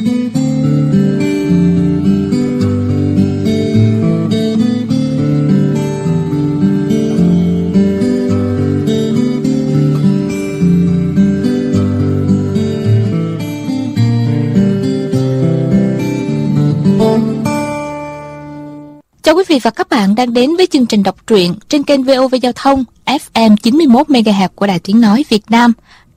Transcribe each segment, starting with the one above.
Chào quý vị và các bạn đang đến với chương trình đọc truyện trên kênh VOV Giao thông FM 91 MHz của Đài Tiếng nói Việt Nam.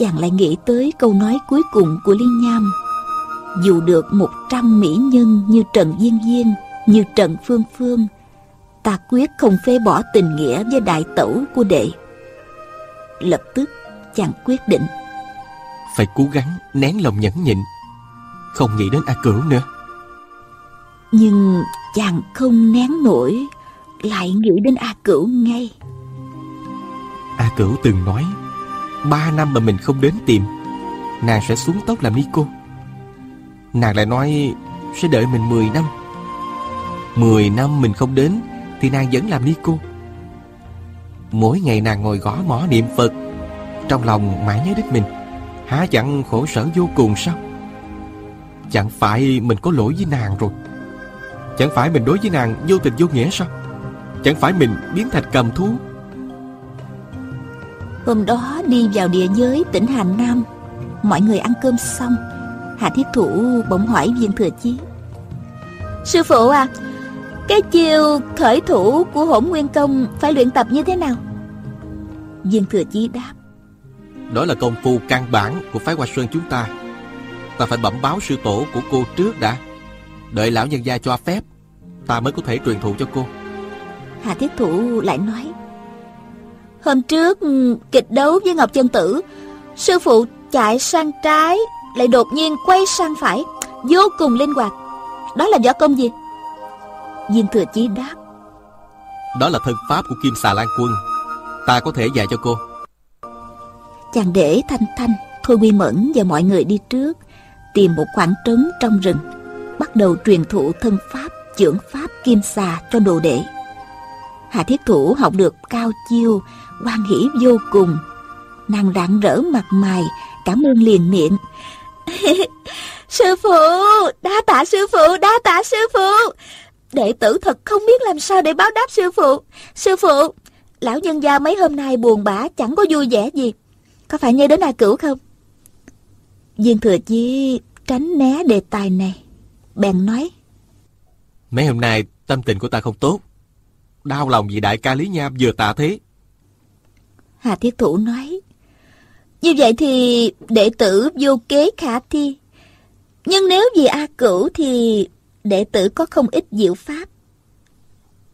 Chàng lại nghĩ tới câu nói cuối cùng của Liên Nham. Dù được một trăm mỹ nhân như Trần Viên Viên Như Trần Phương Phương Ta quyết không phê bỏ tình nghĩa với đại tẩu của đệ. Lập tức chàng quyết định. Phải cố gắng nén lòng nhẫn nhịn Không nghĩ đến A Cửu nữa. Nhưng chàng không nén nổi Lại nghĩ đến A Cửu ngay. A Cửu từng nói Ba năm mà mình không đến tìm, Nàng sẽ xuống tóc làm ni cô Nàng lại nói, Sẽ đợi mình 10 năm. 10 năm mình không đến Thì nàng vẫn làm ni cô Mỗi ngày nàng ngồi gõ mỏ niệm Phật, Trong lòng mãi nhớ đến mình. Há chẳng khổ sở vô cùng sao? Chẳng phải mình có lỗi với nàng rồi. Chẳng phải mình đối với nàng vô tình vô nghĩa sao? Chẳng phải mình biến thành cầm thú Hôm đó đi vào địa giới tỉnh Hà Nam. Mọi người ăn cơm xong Hạ Thiết Thủ bỗng hỏi viên thừa chí. Sư phụ à Cái chiêu khởi thủ của hỗn nguyên công Phải luyện tập như thế nào? Viên thừa chí đáp. Đó là công phu căn bản của phái Hoa Sơn chúng ta. Ta phải bẩm báo sư tổ của cô trước đã. Đợi lão nhân gia cho phép Ta mới có thể truyền thụ cho cô. Hạ Thiết Thủ lại nói Hôm trước ừ, kịch đấu với Ngọc Chân Tử Sư phụ chạy sang trái Lại đột nhiên quay sang phải Vô cùng linh hoạt. Đó là võ công gì? Viên Thừa Chí đáp. Đó là thân pháp của Kim Xà Lan Quân. Ta có thể dạy cho cô. Chàng để Thanh Thanh Thôi Quy Mẫn và mọi người đi trước Tìm một khoảng trống trong rừng Bắt đầu truyền thụ thân pháp Chưởng pháp Kim Xà cho đồ đệ. Hạ Thiết Thủ học được cao chiêu hoan hỷ vô cùng. Nàng rạng rỡ mặt mày, cảm ơn liền miệng. Sư phụ, đa tạ sư phụ, đa tạ sư phụ. Đệ tử thật không biết làm sao để báo đáp sư phụ. Sư phụ, lão nhân gia mấy hôm nay buồn bã, chẳng có vui vẻ gì. Có phải nhớ đến a cửu không? Viên thừa chi tránh né đề tài này. Bèn nói. Mấy hôm nay tâm tình của ta không tốt. Đau lòng vì đại ca Lý Nham vừa tạ thế. Hà Thiết Thủ nói. Như vậy thì đệ tử vô kế khả thi. Nhưng nếu vì A Cửu thì đệ tử có không ít diệu pháp.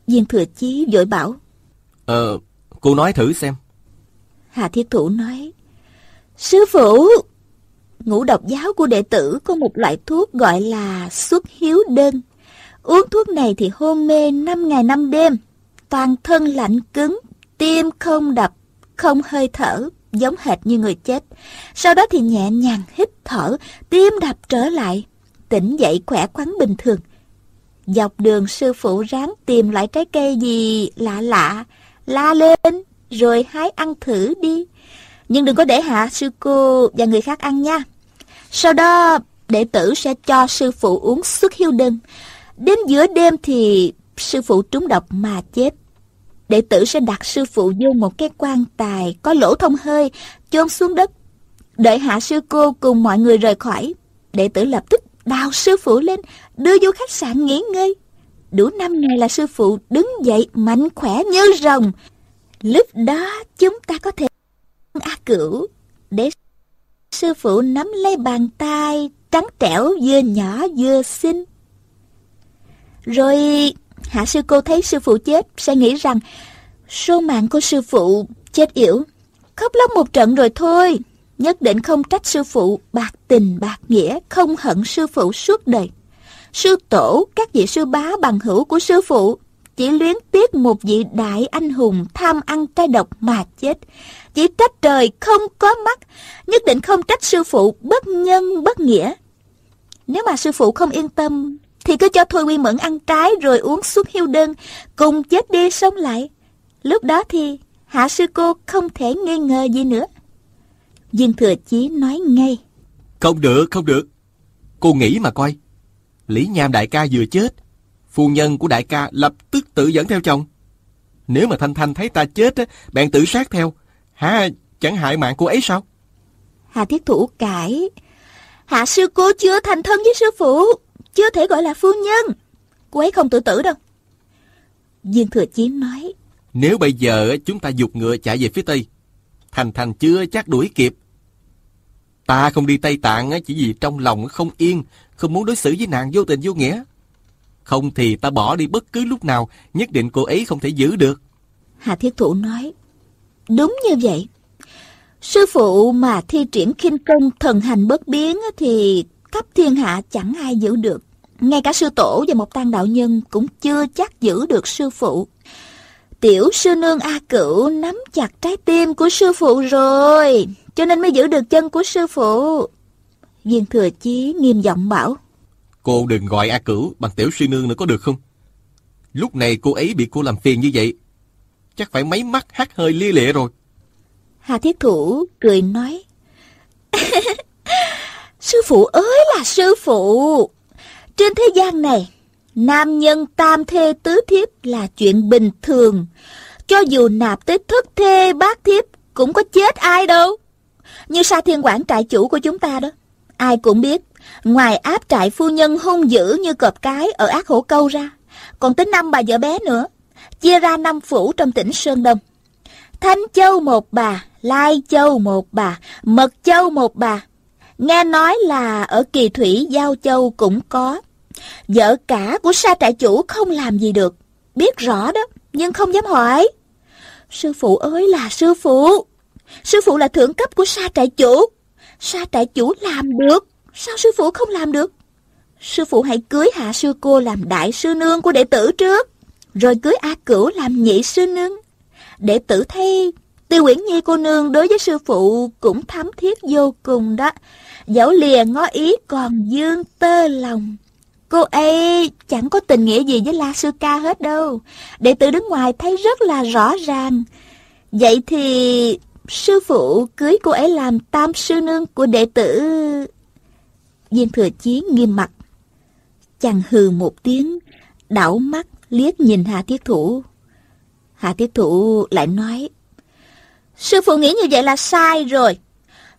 Viên Thừa Chí vội bảo. Ờ, cô nói thử xem. Hà Thiết Thủ nói. Sư phụ Ngũ độc giáo của đệ tử có một loại thuốc gọi là xuất hiếu đơn. Uống thuốc này thì hôn mê 5 ngày 5 đêm. Toàn thân lạnh cứng Tim không đập không hơi thở, Giống hệt như người chết. Sau đó thì nhẹ nhàng hít thở, Tim đập trở lại. Tỉnh dậy khỏe khoắn bình thường. Dọc đường sư phụ ráng tìm lại trái cây gì lạ lạ, La lên, Rồi hái ăn thử đi. Nhưng đừng có để hạ sư cô và người khác ăn nha. Sau đó, đệ tử sẽ cho sư phụ uống xuất hiếu đơn Đến giữa đêm thì sư phụ trúng độc mà chết. Đệ tử sẽ đặt sư phụ vô một cái quan tài có lỗ thông hơi, chôn xuống đất. Đợi hạ sư cô cùng mọi người rời khỏi, đệ tử lập tức đào sư phụ lên, đưa vô khách sạn nghỉ ngơi. Đủ năm ngày là sư phụ đứng dậy mạnh khỏe như rồng. Lúc đó chúng ta có thể A Cửu để sư phụ nắm lấy bàn tay trắng trẻo vừa nhỏ vừa xinh. Rồi hạ sư cô thấy sư phụ chết sẽ nghĩ rằng số mạng của sư phụ chết yểu. Khóc lóc một trận rồi thôi. nhất định không trách sư phụ bạc tình bạc nghĩa, không hận sư phụ suốt đời. Sư tổ, các vị sư bá bằng hữu của sư phụ chỉ luyến tiếc một vị đại anh hùng tham ăn trai độc mà chết. Chỉ trách trời không có mắt, nhất định không trách sư phụ bất nhân bất nghĩa. Nếu mà sư phụ không yên tâm, thì cứ cho Thôi Quy Mẫn ăn trái rồi uống suốt hiu đơn, cùng chết đi sống lại. Lúc đó thì hạ sư cô không thể nghi ngờ gì nữa. Dương Thừa Chí nói ngay. Không được, không được. Cô nghĩ mà coi. Lý Nham đại ca vừa chết, phu nhân của đại ca lập tức tự dẫn theo chồng. Nếu mà Thanh Thanh thấy ta chết, bạn tự sát theo. Hả, chẳng hại mạng cô ấy sao? Hà Thiết Thủ cãi. Hạ sư cô chưa thành thân với sư phụ, chưa thể gọi là phu nhân. Cô ấy không tự tử đâu. Dương Thừa Chí nói. Nếu bây giờ chúng ta dục ngựa chạy về phía Tây, Thành Thành chưa chắc đuổi kịp. Ta không đi Tây Tạng chỉ vì trong lòng không yên, không muốn đối xử với nàng vô tình vô nghĩa. Không thì ta bỏ đi bất cứ lúc nào, nhất định cô ấy không thể giữ được. Hà Thiết Thủ nói, đúng như vậy. Sư phụ mà thi triển khinh công thần hành bất biến thì khắp thiên hạ chẳng ai giữ được. Ngay cả sư tổ và một tăng đạo nhân cũng chưa chắc giữ được sư phụ. Tiểu sư nương A Cửu nắm chặt trái tim của sư phụ rồi, cho nên mới giữ được chân của sư phụ. Viên thừa chí nghiêm giọng bảo. Cô đừng gọi A Cửu bằng tiểu sư nương nữa có được không? Lúc này cô ấy bị cô làm phiền như vậy. Chắc phải mấy mắt hát hơi lia lịa rồi. Hà Thiết Thủ cười nói. sư phụ ơi là sư phụ. Trên thế gian này, nam nhân tam thê tứ thiếp là chuyện bình thường. Cho dù nạp tới thất thê bát thiếp cũng có chết ai đâu. Như sa thiên quản trại chủ của chúng ta đó. Ai cũng biết, ngoài áp trại phu nhân hung dữ như cọp cái ở ác hổ câu ra, còn tới năm bà vợ bé nữa, chia ra năm phủ trong tỉnh Sơn Đông. Thanh Châu một bà, Lai Châu một bà, Mật Châu một bà. Nghe nói là ở Kỳ Thủy Giao Châu cũng có. Vợ cả của sa trại chủ không làm gì được. Biết rõ đó, nhưng không dám hỏi. Sư phụ ơi là sư phụ. Sư phụ là thượng cấp của sa trại chủ. Sa trại chủ làm được. Sao sư phụ không làm được? Sư phụ hãy cưới hạ sư cô làm đại sư nương của đệ tử trước. Rồi cưới A Cửu làm nhị sư nương. Đệ tử thay Tiêu Uyển Nhi cô nương đối với sư phụ cũng thắm thiết vô cùng đó. Dẫu lìa ngó ý còn dương tơ lòng. Cô ấy chẳng có tình nghĩa gì với La Sư Ca hết đâu. Đệ tử đứng ngoài thấy rất là rõ ràng. Vậy thì sư phụ cưới cô ấy làm tam sư nương của đệ tử. Viên thừa chí nghiêm mặt. Chàng hừ một tiếng, đảo mắt liếc nhìn hà Thiết Thủ. hà Thiết Thủ lại nói, Sư phụ nghĩ như vậy là sai rồi.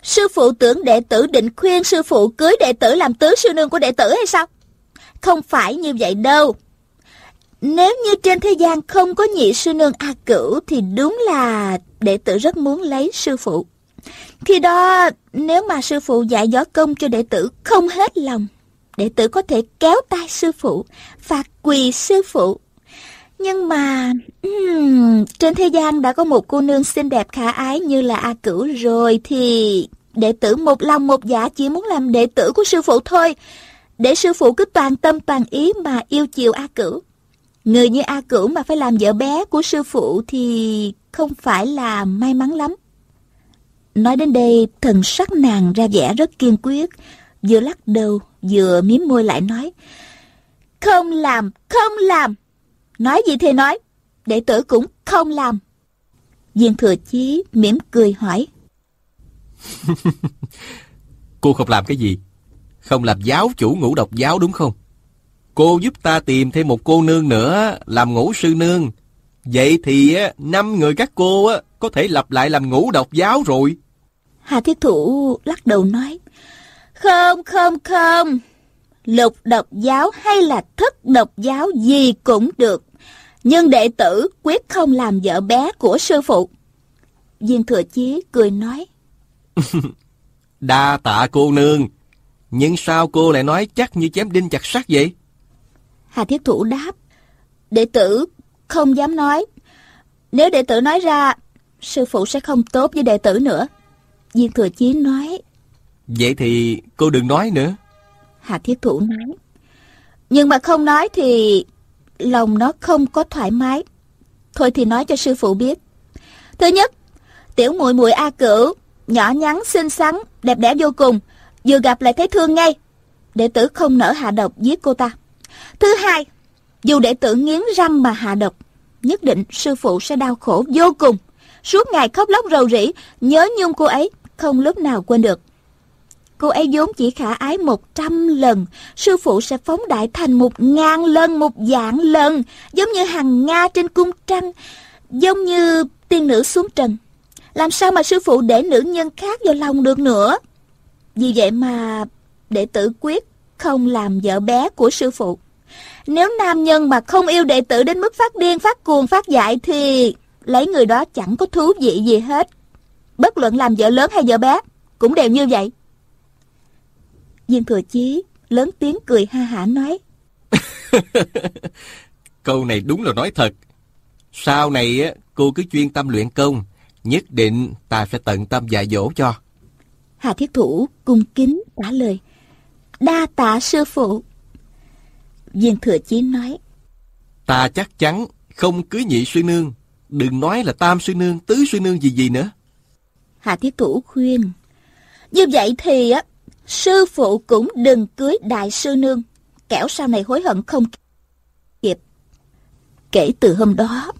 Sư phụ tưởng đệ tử định khuyên sư phụ cưới đệ tử làm tứ sư nương của đệ tử hay sao? Không phải như vậy đâu. Nếu như trên thế gian không có nhị sư nương A Cửu thì đúng là đệ tử rất muốn lấy sư phụ. Khi đó, nếu mà sư phụ dạy gió công cho đệ tử không hết lòng, đệ tử có thể kéo tay sư phụ, phạt quỳ sư phụ. Nhưng mà, um, trên thế gian đã có một cô nương xinh đẹp khả ái như là A Cửu rồi, thì đệ tử một lòng một dạ chỉ muốn làm đệ tử của sư phụ thôi, để sư phụ cứ toàn tâm toàn ý mà yêu chiều A Cửu. Người như A Cửu mà phải làm vợ bé của sư phụ thì không phải là may mắn lắm. Nói đến đây, thần sắc nàng ra vẻ rất kiên quyết, vừa lắc đầu, vừa miếm môi lại nói. Không làm, không làm. Nói gì thì nói, đệ tử cũng không làm. Viên thừa chí mỉm cười hỏi. cô không làm cái gì? Không làm giáo chủ ngũ độc giáo đúng không? Cô giúp ta tìm thêm một cô nương nữa, làm ngũ sư nương. Vậy thì năm người các cô có thể lập lại làm ngũ độc giáo rồi. Hà Thiết Thủ lắc đầu nói, Không, không, không. Lục độc giáo hay là thất độc giáo gì cũng được. Nhưng đệ tử quyết không làm vợ bé của sư phụ. Viên Thừa Chí cười nói, Đa tạ cô nương. Nhưng sao cô lại nói chắc như chém đinh chặt sắt vậy? Hà Thiết Thủ đáp, Đệ tử không dám nói. Nếu đệ tử nói ra, sư phụ sẽ không tốt với đệ tử nữa. Viên Thừa Chí nói. Vậy thì cô đừng nói nữa. Hà Thiết Thủ nói. Nhưng mà không nói thì lòng nó không có thoải mái. Thôi thì nói cho sư phụ biết. Thứ nhất, tiểu muội muội A Cửu, nhỏ nhắn, xinh xắn, đẹp đẽ vô cùng. Vừa gặp lại thấy thương ngay. Đệ tử không nỡ hạ độc giết cô ta. Thứ hai, dù đệ tử nghiến răng mà hạ độc, nhất định sư phụ sẽ đau khổ vô cùng. Suốt ngày khóc lóc rầu rĩ, nhớ nhung cô ấy, không lúc nào quên được. Cô ấy vốn chỉ khả ái một trăm lần, sư phụ sẽ phóng đại thành một ngàn lần, một vạn lần, giống như hàng Nga trên cung trăng, giống như tiên nữ xuống trần. Làm sao mà sư phụ để nữ nhân khác vào lòng được nữa? Vì vậy mà đệ tử quyết không làm vợ bé của sư phụ. Nếu nam nhân mà không yêu đệ tử đến mức phát điên, phát cuồng, phát dại thì lấy người đó chẳng có thú vị gì hết. Bất luận làm vợ lớn hay vợ bé, cũng đều như vậy. Viên thừa chí lớn tiếng cười ha hả nói. Câu này đúng là nói thật. Sau này cô cứ chuyên tâm luyện công, nhất định ta sẽ tận tâm dạy dỗ cho. Hà Thiết Thủ cung kính trả lời. Đa tạ sư phụ. Viên Thừa Chí nói. Ta chắc chắn không cưới nhị sư nương. Đừng nói là tam sư nương, tứ sư nương gì gì nữa. Hà Thiết Thủ khuyên. Như vậy thì á, sư phụ cũng đừng cưới đại sư nương. Kẻo sau này hối hận không kịp. Kể từ hôm đó,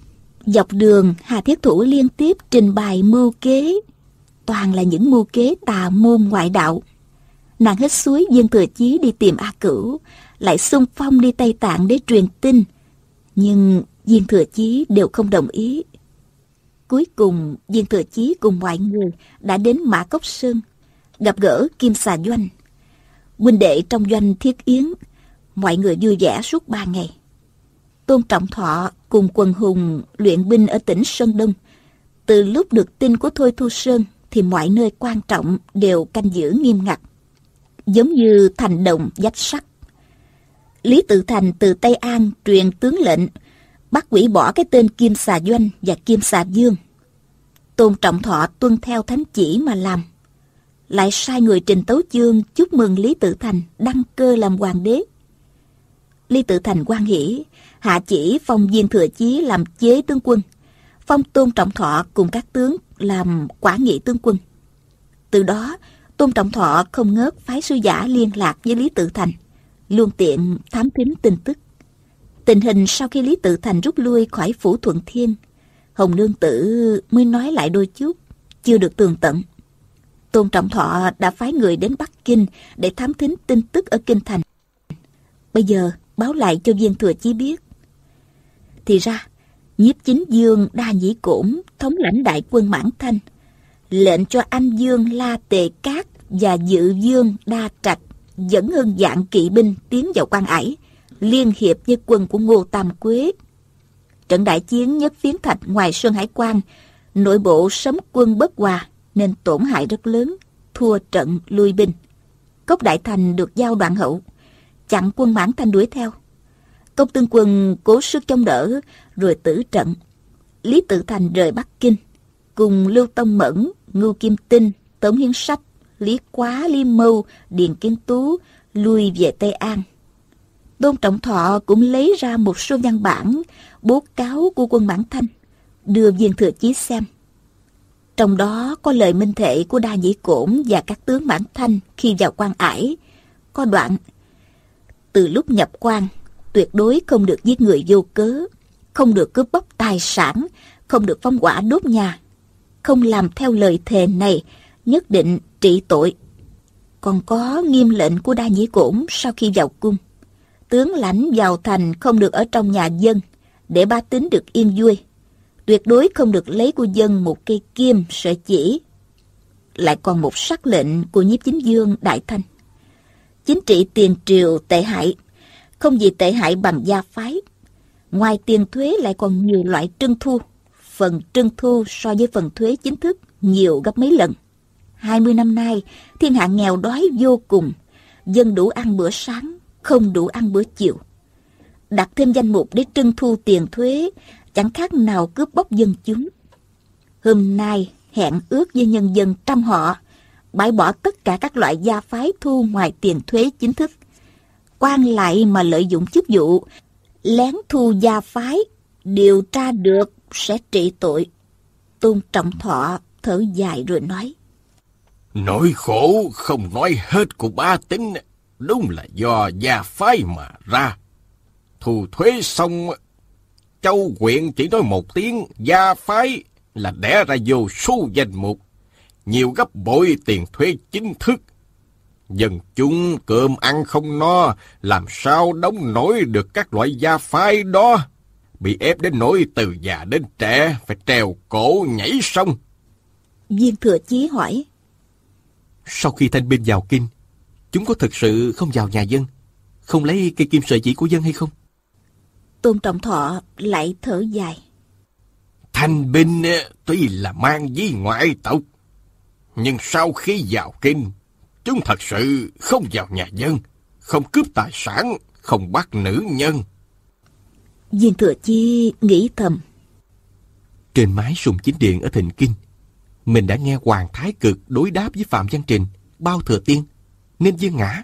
dọc đường Hà Thiết Thủ liên tiếp trình bày mưu kế. Toàn là những mưu kế tà môn ngoại đạo. Nàng hết suối viên thừa chí đi tìm A Cửu, lại xung phong đi Tây Tạng để truyền tin. Nhưng viên thừa chí đều không đồng ý. Cuối cùng, viên thừa chí cùng mọi người đã đến Mã Cốc Sơn, gặp gỡ Kim Xà Doanh. Huynh đệ trong doanh thiết yến, mọi người vui vẻ suốt ba ngày. Tôn Trọng Thọ cùng quần hùng luyện binh ở tỉnh Sơn Đông. Từ lúc được tin của Thôi Thu Sơn thì mọi nơi quan trọng đều canh giữ nghiêm ngặt. Giống như thành đồng dách sắt. Lý Tự Thành từ Tây An truyền tướng lệnh bắt quỷ bỏ cái tên Kim Xà Doanh và Kim Xà Dương. Tôn Trọng Thọ tuân theo thánh chỉ mà làm. Lại sai người trình tấu chương chúc mừng Lý Tự Thành đăng cơ làm hoàng đế. Lý Tự Thành quan hỷ, hạ chỉ phong viên thừa chí làm chế tướng quân, phong Tôn Trọng Thọ cùng các tướng làm quả nghị tướng quân. Từ đó, Tôn Trọng Thọ không ngớt phái sư giả liên lạc với Lý Tự Thành, luôn tiện thám thính tin tức. Tình hình sau khi Lý Tự Thành rút lui khỏi phủ Thuận Thiên, Hồng Nương Tử mới nói lại đôi chút, chưa được tường tận. Tôn Trọng Thọ đã phái người đến Bắc Kinh để thám thính tin tức ở Kinh Thành. Bây giờ báo lại cho viên thừa chí biết. Thì ra, nhiếp chính dương, đa nhĩ cổn, thống lãnh đại quân mãn thanh. Lệnh cho anh dương, la tề cát và dự dương, đa trạch dẫn hơn dạng kỵ binh tiến vào quan ải, liên hiệp với quân của ngô tam quế. Trận đại chiến nhất phiến thạch ngoài sơn hải quan, nội bộ sấm quân bất hòa nên tổn hại rất lớn, thua trận lui binh. Cốc đại thành được giao đoạn hậu, chặn quân mãn thanh đuổi theo. Công tương quân cố sức chống đỡ, rồi tử trận. Lý Tự Thành rời Bắc Kinh, cùng Lưu Tông Mẫn, Ngưu Kim Tinh, Tống Hiến Sách, Lý Quá, Lý Mâu, Điền Kiến Tú, lui về Tây An. Tôn Trọng Thọ cũng lấy ra một số văn bản, bố cáo của quân Mãn Thanh, đưa viên thừa chí xem. Trong đó có lời minh thệ của Đa Nhĩ Cổn và các tướng Mãn Thanh khi vào quan ải. Có đoạn, từ lúc nhập quan, tuyệt đối không được giết người vô cớ, không được cướp bóc tài sản, không được phong quả đốt nhà. Không làm theo lời thề này, nhất định trị tội. Còn có nghiêm lệnh của Đa Nhĩ Cổn sau khi vào cung. Tướng lãnh vào thành không được ở trong nhà dân, để ba tính được yên vui. Tuyệt đối không được lấy của dân một cây kim sợi chỉ. Lại còn một sắc lệnh của nhiếp chính dương Đại Thanh. Chính trị tiền triều tệ hại không gì tệ hại bằng gia phái. Ngoài tiền thuế lại còn nhiều loại trưng thu. Phần trưng thu so với phần thuế chính thức nhiều gấp mấy lần. 20 năm nay, thiên hạ nghèo đói vô cùng. Dân đủ ăn bữa sáng, không đủ ăn bữa chiều. Đặt thêm danh mục để trưng thu tiền thuế, chẳng khác nào cướp bóc dân chúng. Hôm nay, hẹn ước với nhân dân trăm họ, bãi bỏ tất cả các loại gia phái thu ngoài tiền thuế chính thức quan lại mà lợi dụng chức vụ, lén thu gia phái, điều tra được sẽ trị tội. Tôn Trọng Thọ thở dài rồi nói. Nỗi khổ không nói hết của ba tính, đúng là do gia phái mà ra. Thu thuế xong, châu quyện chỉ nói một tiếng gia phái là đẻ ra vô số danh mục, nhiều gấp bội tiền thuế chính thức. Dân chúng cơm ăn không no, làm sao đóng nổi được các loại gia phái đó. Bị ép đến nỗi từ già đến trẻ, phải trèo cổ nhảy sông. Viên thừa chí hỏi. Sau khi thanh binh vào kinh, chúng có thực sự không vào nhà dân, không lấy cây kim sợi chỉ của dân hay không? Tôn Trọng Thọ lại thở dài. Thanh binh tuy là mang di ngoại tộc, nhưng sau khi vào kinh, chúng thật sự không vào nhà dân, không cướp tài sản, không bắt nữ nhân. Viên Thừa Chi nghĩ thầm. Trên mái sùng chính điện ở Thịnh Kinh, mình đã nghe Hoàng Thái Cực đối đáp với Phạm Văn Trình, bao thừa tiên, nên viên ngã.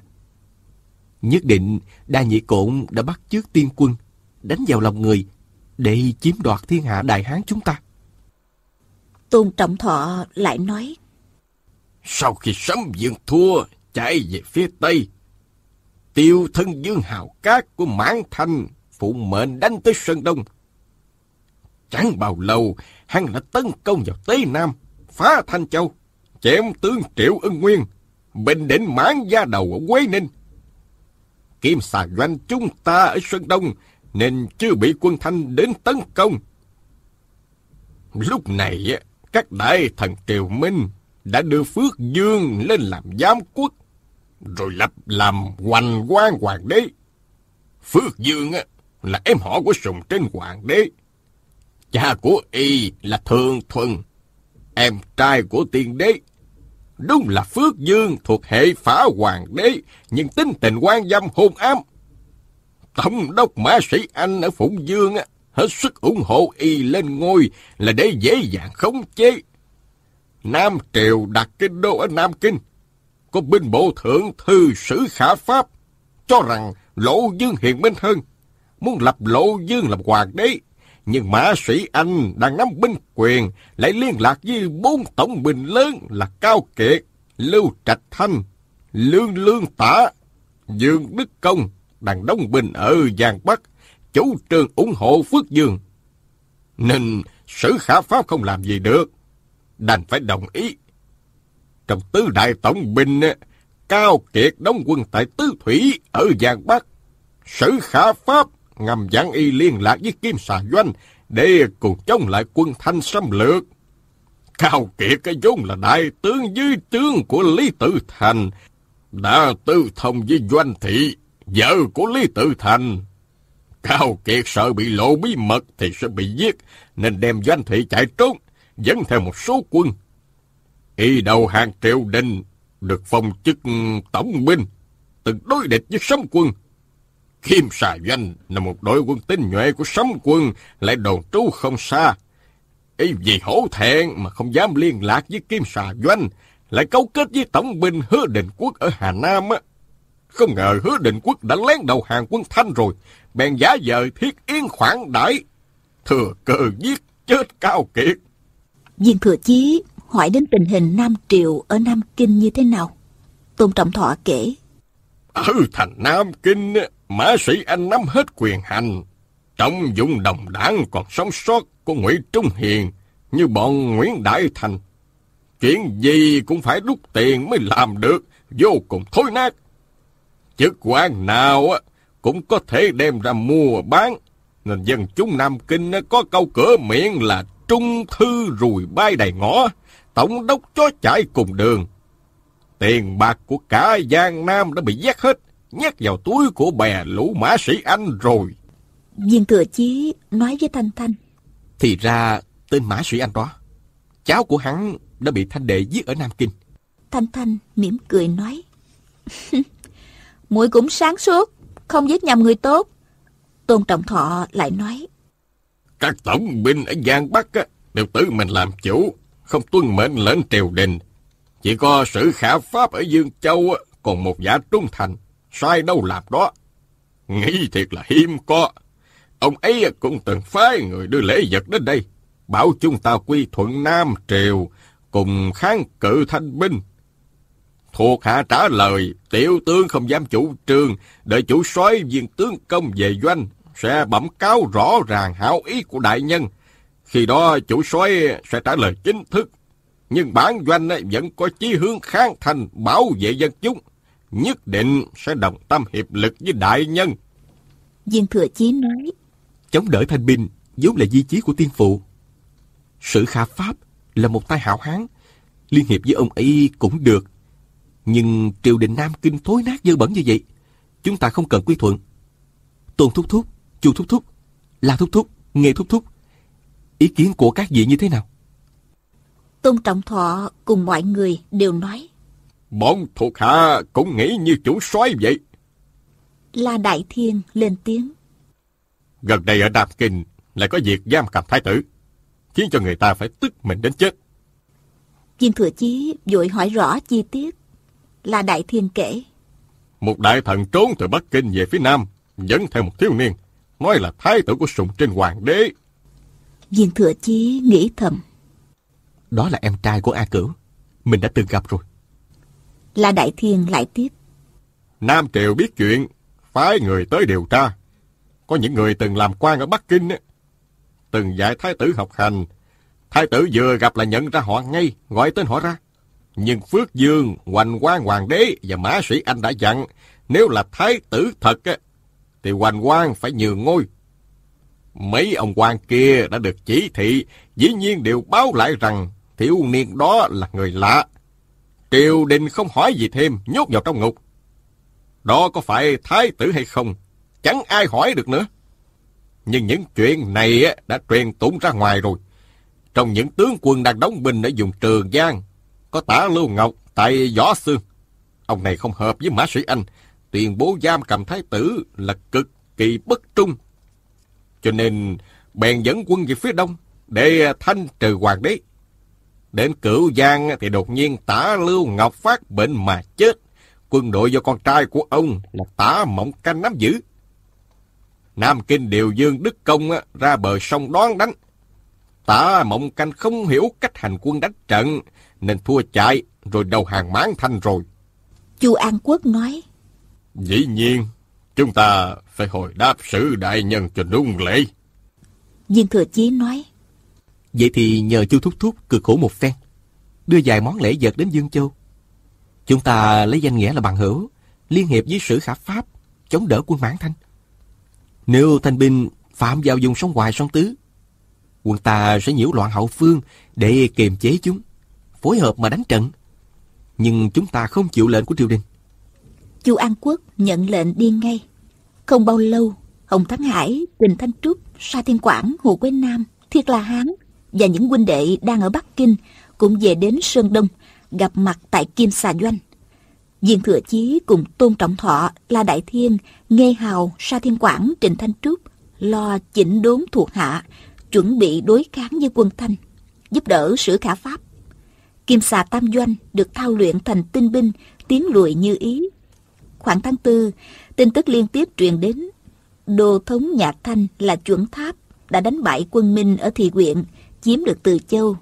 Nhất định Đa Nhị Cộn đã bắt chước tiên quân, đánh vào lòng người, để chiếm đoạt thiên hạ đại hán chúng ta. Tôn Trọng Thọ lại nói. Sau khi sấm dương thua, chạy về phía Tây, tiêu thân dương hào cát của mãn thanh phụ mệnh đánh tới Sơn Đông. Chẳng bao lâu, hắn đã tấn công vào Tây Nam, phá Thanh Châu, chém tướng Triệu Ân Nguyên, bình định mãn gia đầu ở Quế Ninh. Kim xà doanh chúng ta ở Sơn Đông nên chưa bị quân Thanh đến tấn công. Lúc này, các đại thần Triều Minh đã đưa Phước Dương lên làm giám quốc, rồi lập làm hoành quan hoàng đế. Phước Dương là em họ của Sùng Trinh Hoàng đế. Cha của y là Thường Thuần, em trai của tiên đế. Đúng là Phước Dương thuộc hệ phá hoàng đế, nhưng tính tình quan dâm hôn ám. Tổng đốc mã sĩ Anh ở Phụng Dương hết sức ủng hộ y lên ngôi là để dễ dàng khống chế. Nam Triều đặt kinh đô ở Nam Kinh, có binh bộ thượng thư sử khả pháp, cho rằng Lộ Dương hiền minh hơn, muốn lập Lộ Dương làm hoàng đế. Nhưng Mã Sĩ Anh đang nắm binh quyền, lại liên lạc với bốn tổng bình lớn là Cao Kiệt, Lưu Trạch Thanh, Lương Lương Tả, Dương Đức Công, đang đóng binh ở Giang Bắc, chủ trương ủng hộ Phước Dương. Nên sử khả pháp không làm gì được, đành phải đồng ý. Trong tứ đại tổng binh, Cao Kiệt đóng quân tại Tứ Thủy ở Giang Bắc. Sử khả pháp ngầm giảng y liên lạc với Kim Xà Doanh để cùng chống lại quân Thanh xâm lược. Cao Kiệt cái vốn là đại tướng dưới tướng của Lý Tử Thành, đã tư thông với Doanh Thị, vợ của Lý Tử Thành. Cao Kiệt sợ bị lộ bí mật thì sẽ bị giết, nên đem Doanh Thị chạy trốn, dẫn theo một số quân. Y đầu hàng triều đình, được phong chức tổng binh, từng đối địch với sấm quân. Kim xà doanh là một đội quân tinh nhuệ của sấm quân, lại đồn trú không xa. Y vì hổ thẹn mà không dám liên lạc với Kim xà doanh, lại cấu kết với tổng binh hứa định quốc ở Hà Nam á. Không ngờ hứa định quốc đã lén đầu hàng quân Thanh rồi, bèn giả dời thiết yên khoản đãi thừa cơ giết chết cao kiệt. Viên Thừa Chí hỏi đến tình hình Nam Triều ở Nam Kinh như thế nào. Tôn Trọng Thọ kể. Ở thành Nam Kinh, Mã Sĩ Anh nắm hết quyền hành. Trong dụng đồng đảng còn sống sót của Ngụy Trung Hiền như bọn Nguyễn Đại Thành. Chuyện gì cũng phải rút tiền mới làm được, vô cùng thối nát. Chức quan nào cũng có thể đem ra mua bán, nên dân chúng Nam Kinh có câu cửa miệng là trung thư rùi bay đầy ngõ, tổng đốc chó chạy cùng đường. Tiền bạc của cả Giang Nam đã bị giác hết, nhét vào túi của bè lũ mã sĩ Anh rồi. Viên Thừa Chí nói với Thanh Thanh. Thì ra tên mã sĩ Anh đó, cháu của hắn đã bị Thanh Đệ giết ở Nam Kinh. Thanh Thanh mỉm cười nói. muội cũng sáng suốt, không giết nhầm người tốt. Tôn Trọng Thọ lại nói. Các tổng binh ở Giang Bắc á, đều tự mình làm chủ, không tuân mệnh lệnh triều đình. Chỉ có sự khả pháp ở Dương Châu còn một giả trung thành, sai đâu làm đó. Nghĩ thiệt là hiếm có. Ông ấy cũng từng phái người đưa lễ vật đến đây, bảo chúng ta quy thuận Nam Triều, cùng kháng cự thanh binh. Thuộc hạ trả lời, tiểu tướng không dám chủ trương, đợi chủ soái viên tướng công về doanh, sẽ bẩm cáo rõ ràng hảo ý của đại nhân. Khi đó chủ soái sẽ trả lời chính thức. Nhưng bản doanh vẫn có chí hướng kháng thành bảo vệ dân chúng. Nhất định sẽ đồng tâm hiệp lực với đại nhân. Viên thừa chí nói. Chống đỡ thanh binh vốn là di chí của tiên phụ. Sử khả pháp là một tay hảo hán. Liên hiệp với ông ấy cũng được. Nhưng triều đình Nam Kinh thối nát dơ bẩn như vậy. Chúng ta không cần quy thuận. Tôn Thúc Thúc, Chu Thúc Thúc, La Thúc Thúc, Nghe Thúc Thúc. Ý kiến của các vị như thế nào? Tôn Trọng Thọ cùng mọi người đều nói. Bọn thuộc hạ cũng nghĩ như chủ soái vậy. La Đại Thiên lên tiếng. Gần đây ở Nam Kinh lại có việc giam cầm thái tử, khiến cho người ta phải tức mình đến chết. Viên Thừa Chí vội hỏi rõ chi tiết. La Đại Thiên kể. Một đại thần trốn từ Bắc Kinh về phía Nam, dẫn theo một thiếu niên, nói là thái tử của sùng trên hoàng đế. Viên Thừa Chí nghĩ thầm. Đó là em trai của A Cửu. Mình đã từng gặp rồi. La Đại Thiên lại tiếp. Nam Triều biết chuyện, phái người tới điều tra. Có những người từng làm quan ở Bắc Kinh, từng dạy thái tử học hành. Thái tử vừa gặp là nhận ra họ ngay, gọi tên họ ra. Nhưng Phước Dương, Hoành Quang Hoàng đế và Mã Sĩ Anh đã dặn, nếu là thái tử thật, thì Hoành quan phải nhường ngôi. Mấy ông quan kia đã được chỉ thị, dĩ nhiên đều báo lại rằng thiếu niên đó là người lạ. Triều đình không hỏi gì thêm, nhốt vào trong ngục. Đó có phải thái tử hay không? Chẳng ai hỏi được nữa. Nhưng những chuyện này đã truyền tụng ra ngoài rồi. Trong những tướng quân đang đóng binh ở vùng Trường Giang, có tả Lưu Ngọc tại Võ Sương. Ông này không hợp với Mã Sĩ Anh, tuyên bố giam cầm thái tử là cực kỳ bất trung. Cho nên bèn dẫn quân về phía đông để thanh trừ hoàng đế. Đến cửu giang thì đột nhiên tả Lưu Ngọc phát bệnh mà chết. Quân đội do con trai của ông là tả Mộng Canh nắm giữ. Nam Kinh Điều Dương Đức Công ra bờ sông đón đánh. Tả Mộng Canh không hiểu cách hành quân đánh trận, nên thua chạy rồi đầu hàng mãn thanh rồi. Chu An Quốc nói. Dĩ nhiên, chúng ta phải hồi đáp sử đại nhân cho đúng lễ. Viên Thừa Chí nói. Vậy thì nhờ Chu Thúc Thúc cực khổ một phen, đưa vài món lễ vật đến Dương Châu. Chúng ta lấy danh nghĩa là bằng hữu, liên hiệp với sử khả Pháp, chống đỡ quân mãn thanh. Nếu thanh binh phạm vào vùng sông Hoài sông Tứ, quân ta sẽ nhiễu loạn hậu phương để kiềm chế chúng, phối hợp mà đánh trận. Nhưng chúng ta không chịu lệnh của triều đình. Chu An Quốc nhận lệnh đi ngay. Không bao lâu, Hồng Thắng Hải, Trình Thanh Trúc, Sa Thiên Quảng, Hồ Quế Nam, Thiết La Hán và những huynh đệ đang ở Bắc Kinh cũng về đến Sơn Đông, gặp mặt tại Kim Xà Doanh. diên Thừa Chí cùng Tôn Trọng Thọ, La Đại Thiên, nghe Hào, Sa Thiên Quảng, Trình Thanh Trúc lo chỉnh đốn thuộc hạ, chuẩn bị đối kháng với quân Thanh, giúp đỡ sử khả Pháp. Kim xà Tam Doanh được thao luyện thành tinh binh, tiến lùi như ý. Khoảng tháng tư, tin tức liên tiếp truyền đến. Đô thống nhà Thanh là chuẩn tháp đã đánh bại quân Minh ở Thị huyện, chiếm được Từ Châu,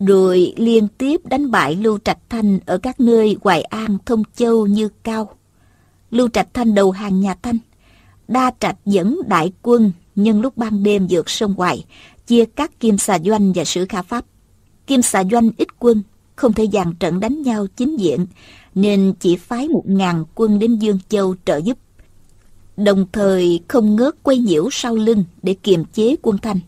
rồi liên tiếp đánh bại Lưu Trạch Thanh ở các nơi Hoài An, Thông Châu như Cao. Lưu Trạch Thanh đầu hàng nhà Thanh. Đa Trạch dẫn đại quân nhân lúc ban đêm vượt sông Hoài, chia các Kim Xà Doanh và Sử Khả Pháp. Kim Xà Doanh ít quân, không thể dàn trận đánh nhau chính diện, nên chỉ phái một ngàn quân đến Dương Châu trợ giúp. Đồng thời không ngớt quay nhiễu sau lưng để kiềm chế quân Thanh.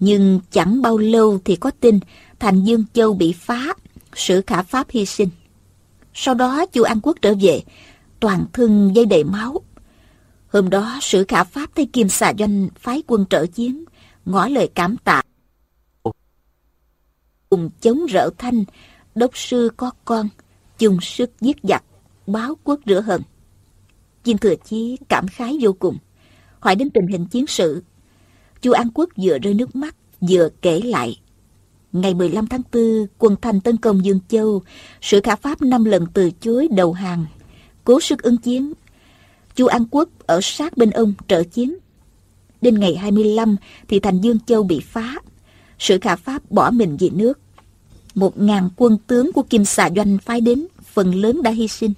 Nhưng chẳng bao lâu thì có tin thành Dương Châu bị phá, sử khả Pháp hy sinh. Sau đó chu An Quốc trở về, toàn thân dây đầy máu. Hôm đó sử khả Pháp thấy Kim xà doanh phái quân trợ chiến, ngỏ lời cảm tạ. Cùng chống rỡ thanh, đốc sư có con, chung sức giết giặc, báo quốc rửa hận. Viên Thừa Chí cảm khái vô cùng, hỏi đến tình hình chiến sự. Chu An Quốc vừa rơi nước mắt, vừa kể lại ngày 15 tháng 4, quân thành tấn công Dương Châu, sự khả Pháp năm lần từ chối đầu hàng, cố sức ứng chiến. Chu An Quốc ở sát bên ông trợ chiến. Đến ngày 25 thì thành Dương Châu bị phá, sự khả Pháp bỏ mình vì nước. Một ngàn quân tướng của Kim Xà Doanh phái đến, phần lớn đã hy sinh.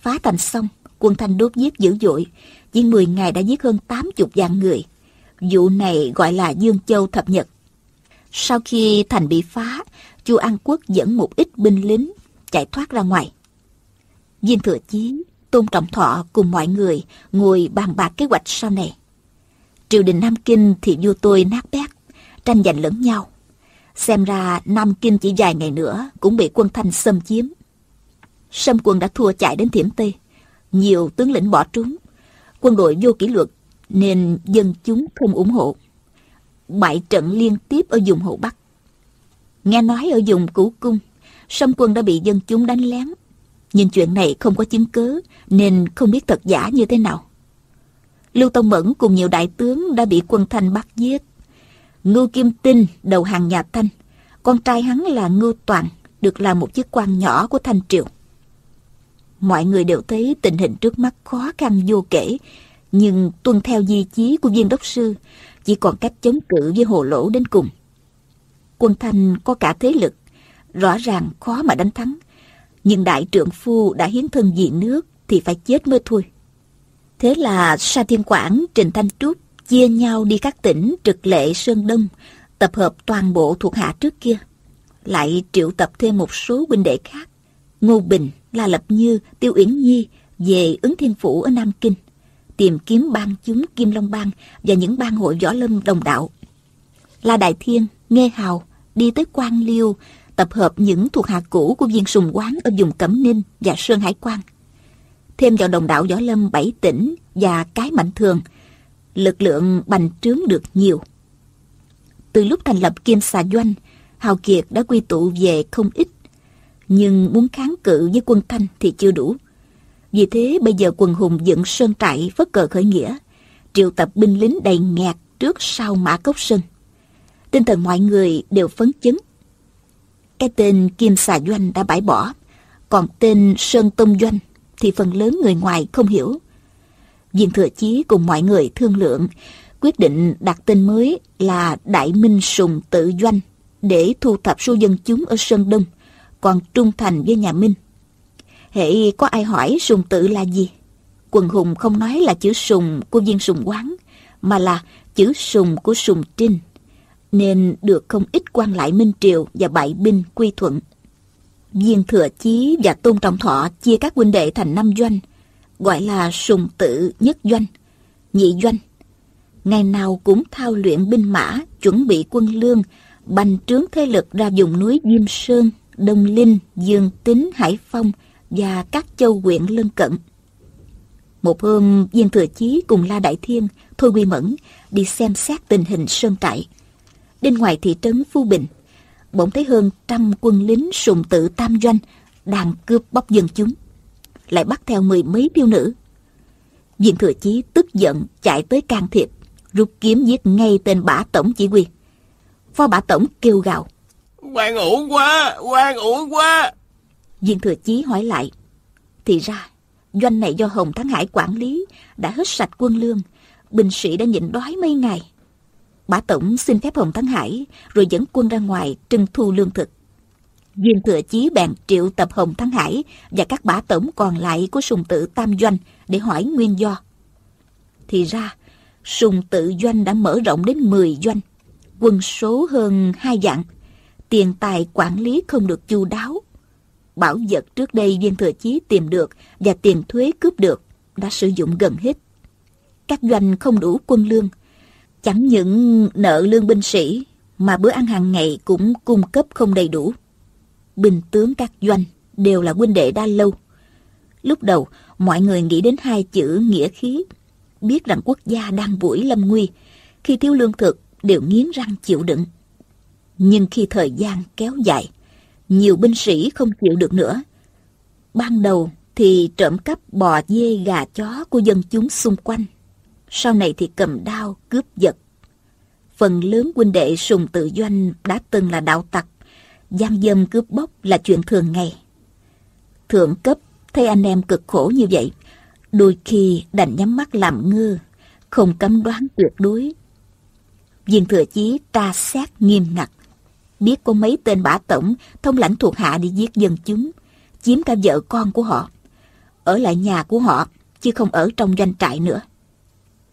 Phá thành xong, quân Thanh đốt giết dữ dội, chỉ 10 ngày đã giết hơn 80 vạn người. Vụ này gọi là Dương Châu Thập Nhật. Sau khi thành bị phá, Chu An Quốc dẫn một ít binh lính chạy thoát ra ngoài. Diên Thừa Chí, Tôn Trọng Thọ cùng mọi người ngồi bàn bạc kế hoạch sau này. Triều đình Nam Kinh thì vua tôi nát bét, tranh giành lẫn nhau. Xem ra Nam Kinh chỉ vài ngày nữa cũng bị quân Thanh xâm chiếm. Sâm quân đã thua chạy đến Thiểm Tây. Nhiều tướng lĩnh bỏ trốn. Quân đội vô kỷ luật nên dân chúng không ủng hộ. Bại trận liên tiếp ở vùng hậu Bắc. Nghe nói ở vùng Củ Cung, Sâm quân đã bị dân chúng đánh lén. Nhưng chuyện này không có chứng cứ nên không biết thật giả như thế nào. Lưu Tông Mẫn cùng nhiều đại tướng đã bị quân Thanh bắt giết. Ngưu Kim Tinh đầu hàng nhà Thanh. Con trai hắn là Ngưu Toàn, được làm một chức quan nhỏ của Thanh Triều. Mọi người đều thấy tình hình trước mắt khó khăn vô kể, nhưng tuân theo di chí của viên đốc sư, chỉ còn cách chống cự với hồ lỗ đến cùng. Quân Thanh có cả thế lực, rõ ràng khó mà đánh thắng, nhưng đại trượng phu đã hiến thân vì nước thì phải chết mới thôi. Thế là Sa Thiên Quảng, Trình Thanh Trúc chia nhau đi các tỉnh Trực Lệ, Sơn Đông, tập hợp toàn bộ thuộc hạ trước kia. Lại triệu tập thêm một số huynh đệ khác. Ngô Bình, La Lập Như, Tiêu Uyển Nhi về ứng thiên phủ ở Nam Kinh, tìm kiếm bang chúng Kim Long Bang và những bang hội võ lâm đồng đạo. La Đại Thiên, Nghe Hào đi tới Quan Liêu, tập hợp những thuộc hạ cũ của viên sùng quán ở vùng Cẩm Ninh và Sơn Hải Quan. Thêm vào đồng đạo võ lâm bảy tỉnh và cái mạnh thường, lực lượng bành trướng được nhiều. Từ lúc thành lập Kim Xà Doanh, Hào Kiệt đã quy tụ về không ít nhưng muốn kháng cự với quân Thanh thì chưa đủ. Vì thế bây giờ quần hùng dựng sơn trại phất cờ khởi nghĩa, triệu tập binh lính đầy ngạt trước sau mã cốc sơn. Tinh thần mọi người đều phấn chấn. Cái tên Kim Xà Doanh đã bãi bỏ, còn tên Sơn Tông Doanh thì phần lớn người ngoài không hiểu. Diên Thừa Chí cùng mọi người thương lượng, quyết định đặt tên mới là Đại Minh Sùng Tự Doanh để thu thập số dân chúng ở Sơn Đông còn trung thành với nhà Minh. Hệ có ai hỏi sùng tự là gì? Quần hùng không nói là chữ sùng của viên sùng quán, mà là chữ sùng của sùng trinh, nên được không ít quan lại Minh Triều và bại binh quy thuận. Viên Thừa Chí và Tôn Trọng Thọ chia các huynh đệ thành năm doanh, gọi là sùng tự nhất doanh, nhị doanh. Ngày nào cũng thao luyện binh mã, chuẩn bị quân lương, bành trướng thế lực ra vùng núi Diêm Sơn, Đông Linh, Dương Tính, Hải Phong và các châu huyện lân cận. Một hôm, Viên Thừa Chí cùng La Đại Thiên, Thôi Quy Mẫn đi xem xét tình hình sơn trại. Bên ngoài thị trấn Phu Bình, bỗng thấy hơn trăm quân lính sùng tự tam doanh đang cướp bóc dân chúng. Lại bắt theo mười mấy thiếu nữ. Viên Thừa Chí tức giận chạy tới can thiệp, rút kiếm giết ngay tên bả tổng chỉ huy. Phó bả tổng kêu gào. Quan uổng quá, quan uổng quá. Viên Thừa Chí hỏi lại. Thì ra, doanh này do Hồng Thắng Hải quản lý, đã hết sạch quân lương. Binh sĩ đã nhịn đói mấy ngày. Bả Tổng xin phép Hồng Thắng Hải, rồi dẫn quân ra ngoài trưng thu lương thực. Viên Thừa Chí bèn triệu tập Hồng Thắng Hải và các bả tổng còn lại của sùng tự Tam Doanh để hỏi nguyên do. Thì ra, sùng tự doanh đã mở rộng đến 10 doanh, quân số hơn hai vạn tiền tài quản lý không được chu đáo. Bảo vật trước đây viên thừa chí tìm được và tiền thuế cướp được đã sử dụng gần hết. Các doanh không đủ quân lương, chẳng những nợ lương binh sĩ mà bữa ăn hàng ngày cũng cung cấp không đầy đủ. Binh tướng các doanh đều là huynh đệ đa lâu. Lúc đầu, mọi người nghĩ đến hai chữ nghĩa khí, biết rằng quốc gia đang buổi lâm nguy, khi thiếu lương thực đều nghiến răng chịu đựng. Nhưng khi thời gian kéo dài, nhiều binh sĩ không chịu được nữa. Ban đầu thì trộm cắp bò dê gà chó của dân chúng xung quanh. Sau này thì cầm đao cướp giật. Phần lớn huynh đệ sùng tự doanh đã từng là đạo tặc, gian dâm cướp bóc là chuyện thường ngày. Thượng cấp thấy anh em cực khổ như vậy, đôi khi đành nhắm mắt làm ngơ, không cấm đoán tuyệt đối. Viên thừa chí tra xét nghiêm ngặt, biết có mấy tên bả tổng thông lãnh thuộc hạ đi giết dân chúng, chiếm cả vợ con của họ, ở lại nhà của họ chứ không ở trong doanh trại nữa.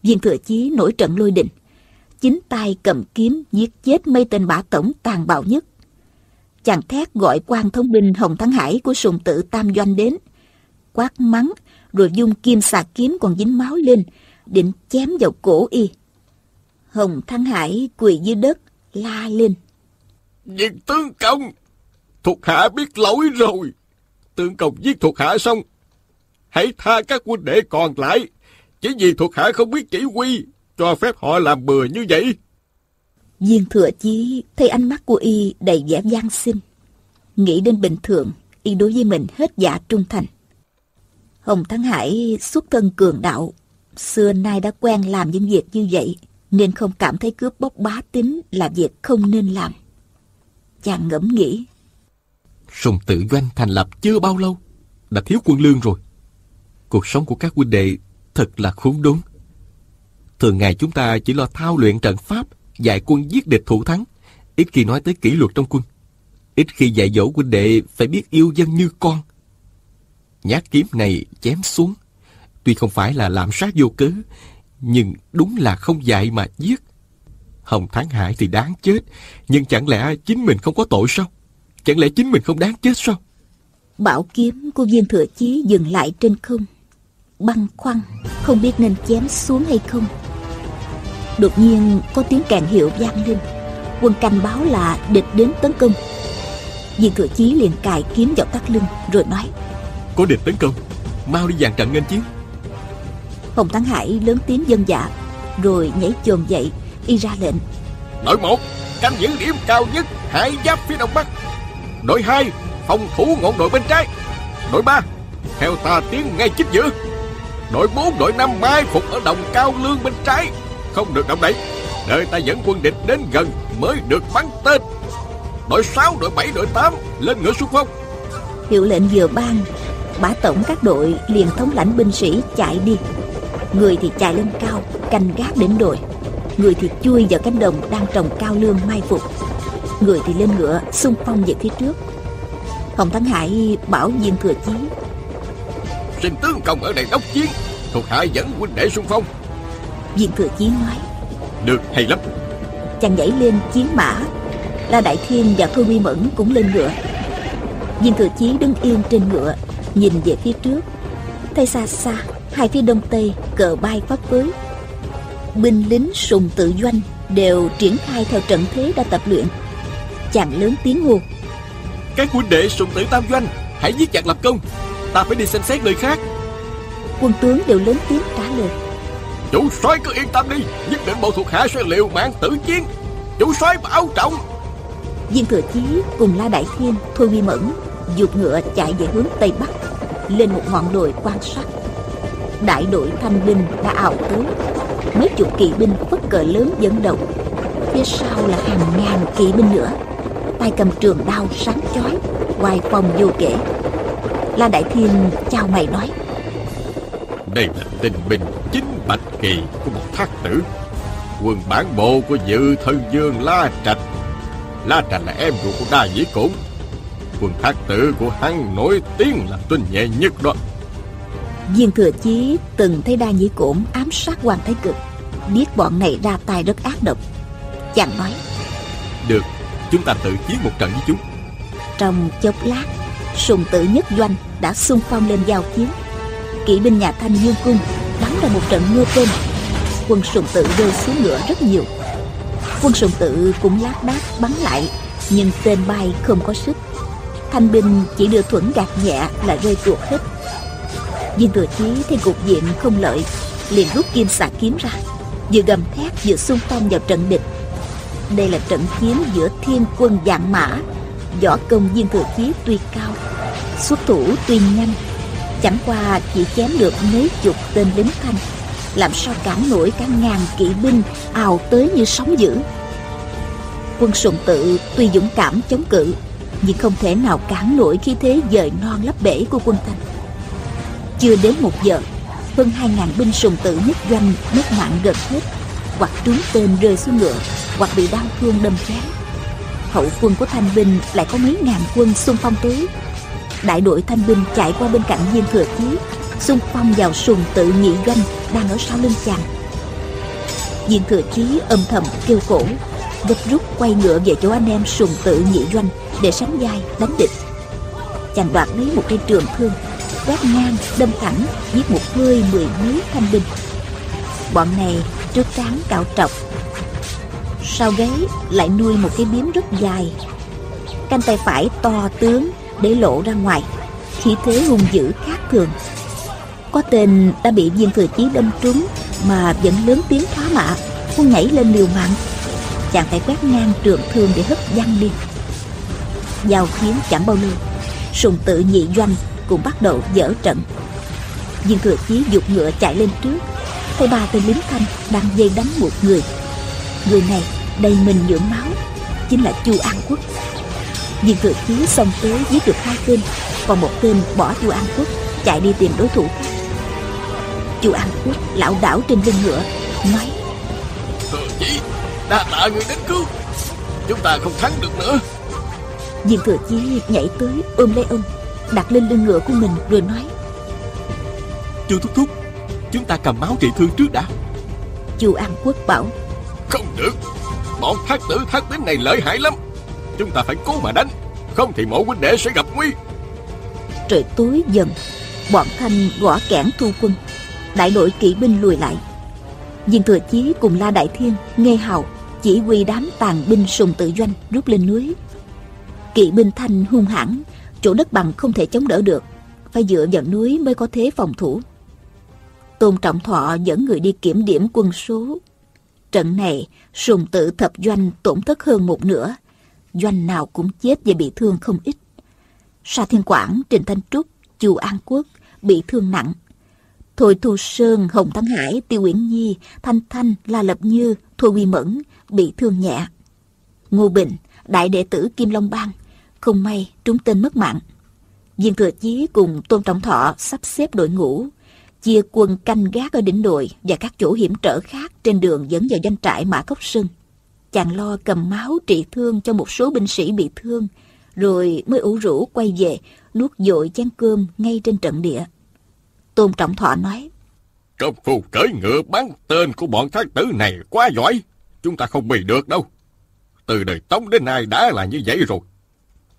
Viên thừa chí nổi trận lôi đình, chính tay cầm kiếm giết chết mấy tên bả tổng tàn bạo nhất. Chàng thét gọi quan thống binh Hồng Thắng Hải của sùng tự Tam Doanh đến, quát mắng rồi dung kim xà kiếm còn dính máu lên, định chém vào cổ y. Hồng Thắng Hải quỳ dưới đất, la lên. Viên tướng công, thuộc hạ biết lỗi rồi. Tướng công giết thuộc hạ xong, hãy tha các quân đệ còn lại. Chỉ vì thuộc hạ không biết chỉ huy, cho phép họ làm bừa như vậy. Viên thừa chí thấy ánh mắt của y đầy vẻ gian sinh. Nghĩ đến bình thường, y đối với mình hết dạ trung thành. Hồng Thắng Hải xuất thân cường đạo, xưa nay đã quen làm những việc như vậy, nên không cảm thấy cướp bóc bá tính là việc không nên làm. Chàng ngẫm nghĩ. Sùng tự doanh thành lập chưa bao lâu, đã thiếu quân lương rồi. Cuộc sống của các huynh đệ thật là khốn đốn. Thường ngày chúng ta chỉ lo thao luyện trận pháp, dạy quân giết địch thủ thắng, ít khi nói tới kỷ luật trong quân. Ít khi dạy dỗ huynh đệ phải biết yêu dân như con. Nhát kiếm này chém xuống, tuy không phải là lạm sát vô cớ, nhưng đúng là không dạy mà giết. Hồng Thắng Hải thì đáng chết, nhưng chẳng lẽ chính mình không có tội sao? Chẳng lẽ chính mình không đáng chết sao? Bảo kiếm của viên thừa chí dừng lại trên không. Băng khoăn, không biết nên chém xuống hay không. Đột nhiên có tiếng kèn hiệu vang lên. Quân canh báo là địch đến tấn công. Viên thừa chí liền cài kiếm vào tắt lưng rồi nói. Có địch tấn công, mau đi dàn trận nghênh chiến. Hồng Thắng Hải lớn tiếng dân dạ, rồi nhảy chồm dậy, y ra lệnh. Đội một, canh giữ điểm cao nhất, hải giáp phía đông bắc. Đội hai, phòng thủ ngọn đội bên trái. Đội ba, theo ta tiến ngay chích giữa. Đội bốn, đội năm mai phục ở đồng cao lương bên trái, không được động đậy. Đợi ta dẫn quân địch đến gần mới được bắn tên. Đội 6, đội 7, đội 8 lên ngựa xung phong. Hiệu lệnh vừa ban, bả tổng các đội liền thống lãnh binh sĩ chạy đi. Người thì chạy lên cao, canh gác đỉnh đồi. Người thì chui vào cánh đồng đang trồng cao lương mai phục. Người thì lên ngựa xung phong về phía trước. Hồng Thắng Hải bảo viên thừa chí. Xin tướng công ở đây đốc chiến, thuộc hạ dẫn huynh đệ xung phong. Viên thừa chí nói. Được hay lắm. Chàng nhảy lên chiến mã. La Đại Thiên và Thôi Quy Mẫn cũng lên ngựa. Viên thừa chí đứng yên trên ngựa, nhìn về phía trước. Thấy xa xa, hai phía đông tây cờ bay phất phới. Binh lính sùng tự doanh đều triển khai theo trận thế đã tập luyện. Chàng lớn tiếng hô. Các huynh đệ sùng tự tam doanh, hãy giết chặt lập công. Ta phải đi xem xét nơi khác. Quân tướng đều lớn tiếng trả lời. Chủ soái cứ yên tâm đi, nhất định bộ thuộc hạ sẽ liều mạng tử chiến. Chủ soái bảo trọng. Viên thừa chí cùng La Đại Thiên, Thôi Huy Mẫn dục ngựa chạy về hướng tây bắc, lên một ngọn đồi quan sát. Đại đội thanh binh đã ảo tới, mấy chục kỵ binh phất cờ lớn dẫn đầu. Phía sau là hàng ngàn kỵ binh nữa, tay cầm trường đao sáng chói, hoài phòng vô kể. La Đại Thiên chào mày nói. Đây là tinh binh chính bạch kỳ của một thác tử. Quân bản bộ của dự thân dương La Trạch. La Trạch là em ruột của Đa Dĩ Cổn. Quân thác tử của hắn nổi tiếng là tinh nhẹ nhất đó Viên thừa chí từng thấy Đa Nhĩ Cổn ám sát Hoàng Thái Cực Biết bọn này ra tay rất ác độc Chàng nói. Được, chúng ta tự chiến một trận với chúng. Trong chốc lát Sùng tử nhất doanh đã xung phong lên giao chiến. Kỵ binh nhà Thanh Dương Cung bắn ra một trận mưa tên. Quân sùng tự rơi xuống ngựa rất nhiều. Quân sùng tự cũng lát đác bắn lại, Nhưng tên bay không có sức. Thanh binh chỉ đưa thuẫn gạt nhẹ là rơi tuột hết. Viên thừa chí thấy cục diện không lợi, Liền rút kim xạ kiếm ra, Vừa gầm thét vừa xung phong vào trận địch. Đây là trận chiến giữa thiên quân dạng mã, Võ công viên thừa chí tuy cao, Xuất thủ tuy nhanh. Chẳng qua chỉ chém được mấy chục tên lính thanh làm sao cản nổi cả ngàn kỵ binh ào tới như sóng dữ. Quân sùng tự tuy dũng cảm chống cự, nhưng không thể nào cản nổi khi thế dời non lấp bể của quân thanh chưa đến một giờ, hơn hai ngàn binh sùng tự nhất doanh mất mạng gần hết, hoặc trúng tên rơi xuống ngựa, hoặc bị đau thương đâm chém. Hậu quân của thanh binh lại có mấy ngàn quân xung phong tới đại đội thanh binh chạy qua bên cạnh viên thừa chí xung phong vào sùng tự nhị doanh đang ở sau lưng chàng. Viên thừa chí âm thầm kêu cổ, gấp rút quay ngựa về chỗ anh em sùng tự nhị doanh để sánh vai, đánh địch. Chàng đoạt lấy một cây trường thương, quét ngang, đâm thẳng, giết một hơi mười mấy thanh binh. Bọn này trước trán cạo trọc. Sau gáy lại nuôi một cái biếm rất dài. Canh tay phải to tướng để lộ ra ngoài. Khí thế hung dữ khác thường. Có tên đã bị viên thừa chí đâm trúng mà vẫn lớn tiếng thoá mạ muốn nhảy lên liều mạng. Chàng phải quét ngang trường thương để hất văng đi. Giao chiến chẳng bao lâu, sùng tự nhị doanh cũng bắt đầu dở trận. Viên thừa chí dục ngựa chạy lên trước, thấy ba tên lính thanh đang dây đánh một người. Người này đầy mình nhuộm máu, chính là chu an quốc viên thừa chí xông tới giết được hai tên còn một tên bỏ chu an quốc chạy đi tìm đối thủ. Khác chu an quốc lão đảo trên lưng ngựa nói thừa chí đa tạ người đến cứu. Chúng ta không thắng được nữa. Viên thừa chí nhảy tới ôm lấy ông đặt lên lưng ngựa của mình rồi nói chu thúc thúc chúng ta cầm máu trị thương trước đã. Chu an quốc bảo không được. Bọn thác tử thác tín này lợi hại lắm chúng ta phải cố mà đánh. Không thì mộ huynh đệ sẽ gặp nguy. Trời tối dần, bọn thanh gõ kẽn thu quân. Đại đội kỵ binh lùi lại. Viên thừa chí cùng la đại thiên nghe hào, chỉ huy đám tàn binh sùng tự doanh rút lên núi. Kỵ binh thanh hung hãn, chỗ đất bằng không thể chống đỡ được, phải dựa vào núi mới có thế phòng thủ. Tôn trọng thọ dẫn người đi kiểm điểm quân số. Trận này, sùng tự thập doanh tổn thất hơn một nửa doanh nào cũng chết và bị thương không ít. Sa thiên quảng trình thanh trúc, chu an quốc bị thương nặng. Thôi thu sơn, hồng thắng hải, tiêu uyển nhi, thanh thanh, la lập như, thôi quy mẫn bị thương nhẹ. Ngô bình, đại đệ tử kim long bang, không may trúng tên mất mạng. Viên thừa chí cùng tôn trọng thọ sắp xếp đội ngũ, chia quân canh gác ở đỉnh đồi và các chỗ hiểm trở khác trên đường dẫn vào doanh trại mã cốc sơn chàng lo cầm máu trị thương cho một số binh sĩ bị thương rồi mới ủ rũ quay về nuốt dội chén cơm ngay trên trận địa tôn trọng thọ nói công phu cưỡi ngựa bắn tên của bọn thác tử này quá giỏi chúng ta không bị được đâu từ đời tống đến nay đã là như vậy rồi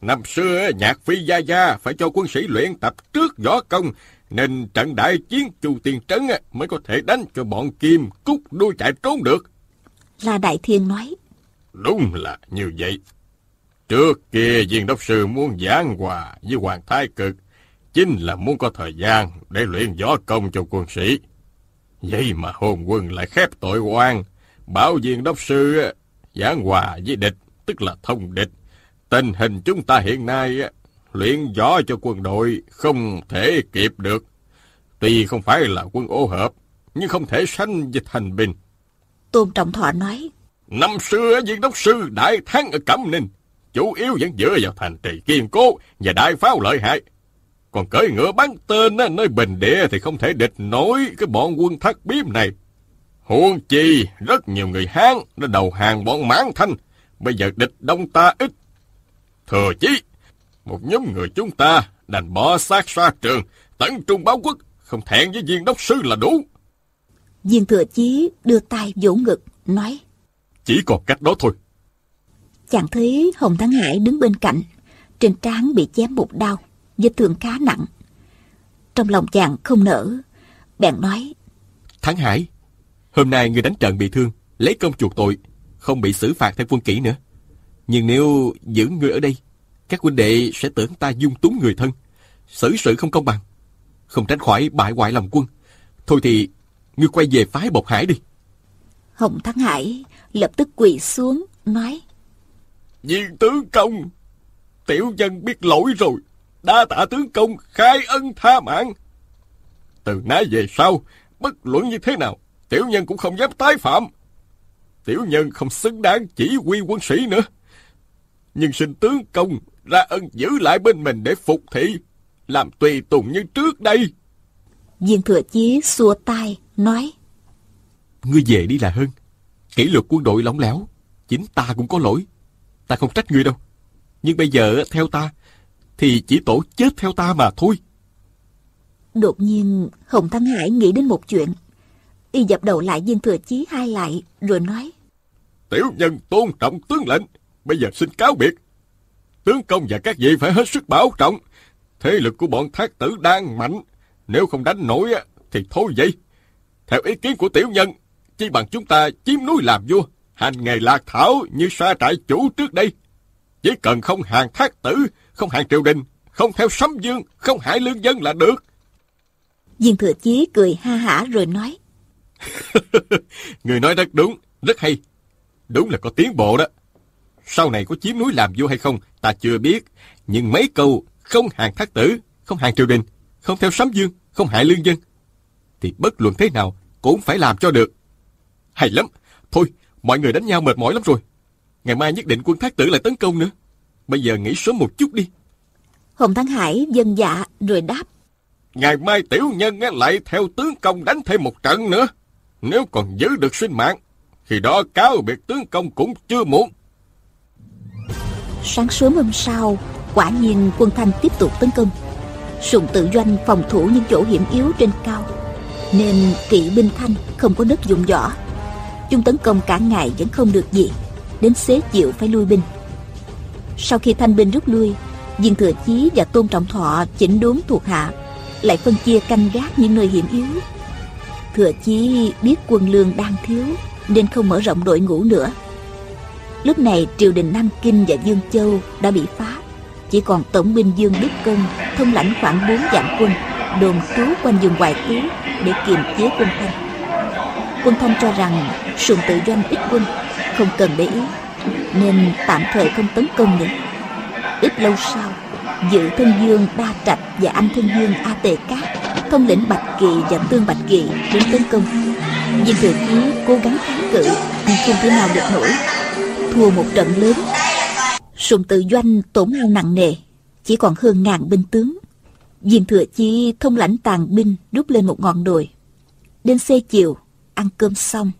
Năm xưa nhạc phi gia gia phải cho quân sĩ luyện tập trước võ công, nên trận đại chiến chu tiền trấn mới có thể đánh cho bọn kim cút đuôi chạy trốn được. La Đại Thiên nói. Đúng là như vậy. Trước kia viên đốc sư muốn giảng hòa với Hoàng Thái Cực, chính là muốn có thời gian để luyện võ công cho quân sĩ. Vậy mà hồn quân lại khép tội quan, bảo viên đốc sư giảng hòa với địch, tức là thông địch Tình hình chúng ta hiện nay luyện võ cho quân đội không thể kịp được. Tuy không phải là quân ô hợp, nhưng không thể sanh dịch thành binh. Tôn Trọng Thọ nói, Năm xưa viên đốc sư đại thắng ở Cẩm Ninh, chủ yếu vẫn dựa vào thành trì kiên cố và đại pháo lợi hại. Còn cưỡi ngựa bắn tên nơi bình địa thì không thể địch nổi cái bọn quân thất biếm này. Huống chi, rất nhiều người Hán đã đầu hàng bọn mãn thanh. Bây giờ địch đông ta ít Thừa chí, một nhóm người chúng ta đành bỏ sát xa trường, tấn trung báo quốc, không thẹn với viên đốc sư là đủ. Viên thừa chí đưa tay vỗ ngực, nói. Chỉ còn cách đó thôi. Chàng thấy Hồng Thắng Hải đứng bên cạnh, trên trán bị chém một đau, vết thương khá nặng. Trong lòng chàng không nở, bèn nói. Thắng Hải, hôm nay người đánh trận bị thương, lấy công chuộc tội, không bị xử phạt theo quân kỷ nữa. Nhưng nếu giữ người ở đây, các huynh đệ sẽ tưởng ta dung túng người thân, xử sự không công bằng, không tránh khỏi bại hoại lòng quân. Thôi thì, ngươi quay về phái Bộc Hải đi. Hồng Thắng Hải lập tức quỳ xuống, nói. Viên tướng công, tiểu dân biết lỗi rồi, đa tạ tướng công khai ân tha mạng. Từ nay về sau, bất luận như thế nào, Tiểu nhân cũng không dám tái phạm. Tiểu nhân không xứng đáng chỉ huy quân sĩ nữa. Nhưng xin tướng công ra ân giữ lại bên mình để phục thị, làm tùy tùng như trước đây. Viên thừa chí xua tay, nói. Ngươi về đi là hơn. Kỷ luật quân đội lỏng lẻo, chính ta cũng có lỗi. Ta không trách ngươi đâu. Nhưng bây giờ theo ta, thì chỉ tổ chết theo ta mà thôi. Đột nhiên, Hồng Thăng Hải nghĩ đến một chuyện. Y dập đầu lại viên thừa chí hai lại, rồi nói. Tiểu nhân tôn trọng tướng lệnh, bây giờ xin cáo biệt. Tướng công và các vị phải hết sức bảo trọng. Thế lực của bọn thác tử đang mạnh. Nếu không đánh nổi thì thôi vậy. Theo ý kiến của tiểu nhân, chỉ bằng chúng ta chiếm núi làm vua, hành nghề lạc thảo như sa trại chủ trước đây. Chỉ cần không hàng thác tử, không hàng triều đình, không theo sấm dương, không hại lương dân là được. Viên thừa chí cười ha hả rồi nói. Người nói rất đúng, rất hay. Đúng là có tiến bộ đó. Sau này có chiếm núi làm vua hay không, ta chưa biết. Nhưng mấy câu không hàng thác tử, không hàng triều đình, không theo sấm dương, không hại lương dân. Thì bất luận thế nào cũng phải làm cho được. Hay lắm. Thôi, mọi người đánh nhau mệt mỏi lắm rồi. Ngày mai nhất định quân thác tử lại tấn công nữa. Bây giờ nghỉ sớm một chút đi. Hồng Thắng Hải dân dạ rồi đáp. Ngày mai tiểu nhân lại theo tướng công đánh thêm một trận nữa. Nếu còn giữ được sinh mạng, thì đó cáo biệt tướng công cũng chưa muộn. Sáng sớm hôm sau, quả nhiên quân Thanh tiếp tục tấn công. Sùng tự doanh phòng thủ những chỗ hiểm yếu trên cao, nên kỵ binh Thanh không có đất dụng võ. Chúng tấn công cả ngày vẫn không được gì, đến xế chiều phải lui binh. Sau khi Thanh binh rút lui, Viên Thừa Chí và Tôn Trọng Thọ chỉnh đốn thuộc hạ, lại phân chia canh gác những nơi hiểm yếu. Thừa Chí biết quân lương đang thiếu, nên không mở rộng đội ngũ nữa Lúc này triều đình Nam Kinh và Dương Châu đã bị phá Chỉ còn tổng binh Dương Đức Cân Thông lãnh khoảng bốn vạn quân Đồn trú quanh vùng Hoài Tứ Để kiềm chế quân Thanh Quân Thanh cho rằng Sùng tự doanh ít quân, Không cần để ý, Nên tạm thời không tấn công nữa. Ít lâu sau Dự thân dương Ba Trạch và anh thân dương A Tề Cát, Thông lĩnh Bạch Kỳ và Tương Bạch Kỳ đến tấn công. Viên thừa chí cố gắng kháng cự Nhưng không thể nào được nổi. Thua một trận lớn, sùng tự doanh tổn hao nặng nề, chỉ còn hơn ngàn binh tướng. Viên thừa chi thông lãnh tàn binh rút lên một ngọn đồi. Đến xe chiều ăn cơm xong,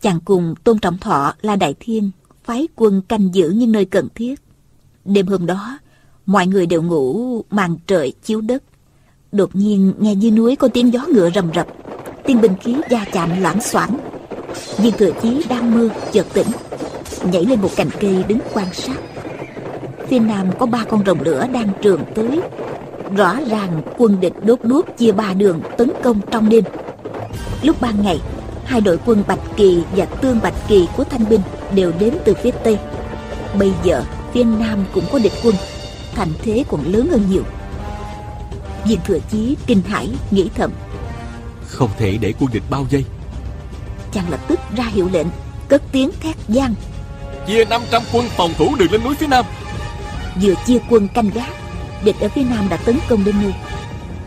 chàng cùng tôn trọng thọ là đại thiên phái quân canh giữ những nơi cần thiết. Đêm hôm đó, mọi người đều ngủ màn trời chiếu đất. Đột nhiên nghe dưới núi có tiếng gió ngựa rầm rập, tiếng binh khí va chạm loãng xoảng. Viên thừa chí đang mơ, chợt tỉnh, nhảy lên một cành cây đứng quan sát. Phía nam có ba con rồng lửa đang trường tới. Rõ ràng quân địch đốt đuốc chia ba đường tấn công trong đêm. Lúc ban ngày hai đội quân bạch kỳ và tương bạch kỳ của thanh binh đều đến từ phía tây. Bây giờ phía nam cũng có địch quân thành thế còn lớn hơn nhiều. Viên thừa chí kinh hãi nghĩ thầm. Không thể để quân địch bao vây. Chàng lập tức ra hiệu lệnh cất tiếng thét gian chia 500 quân phòng thủ đường lên núi phía nam. Vừa chia quân canh gác địch ở phía nam đã tấn công đến nơi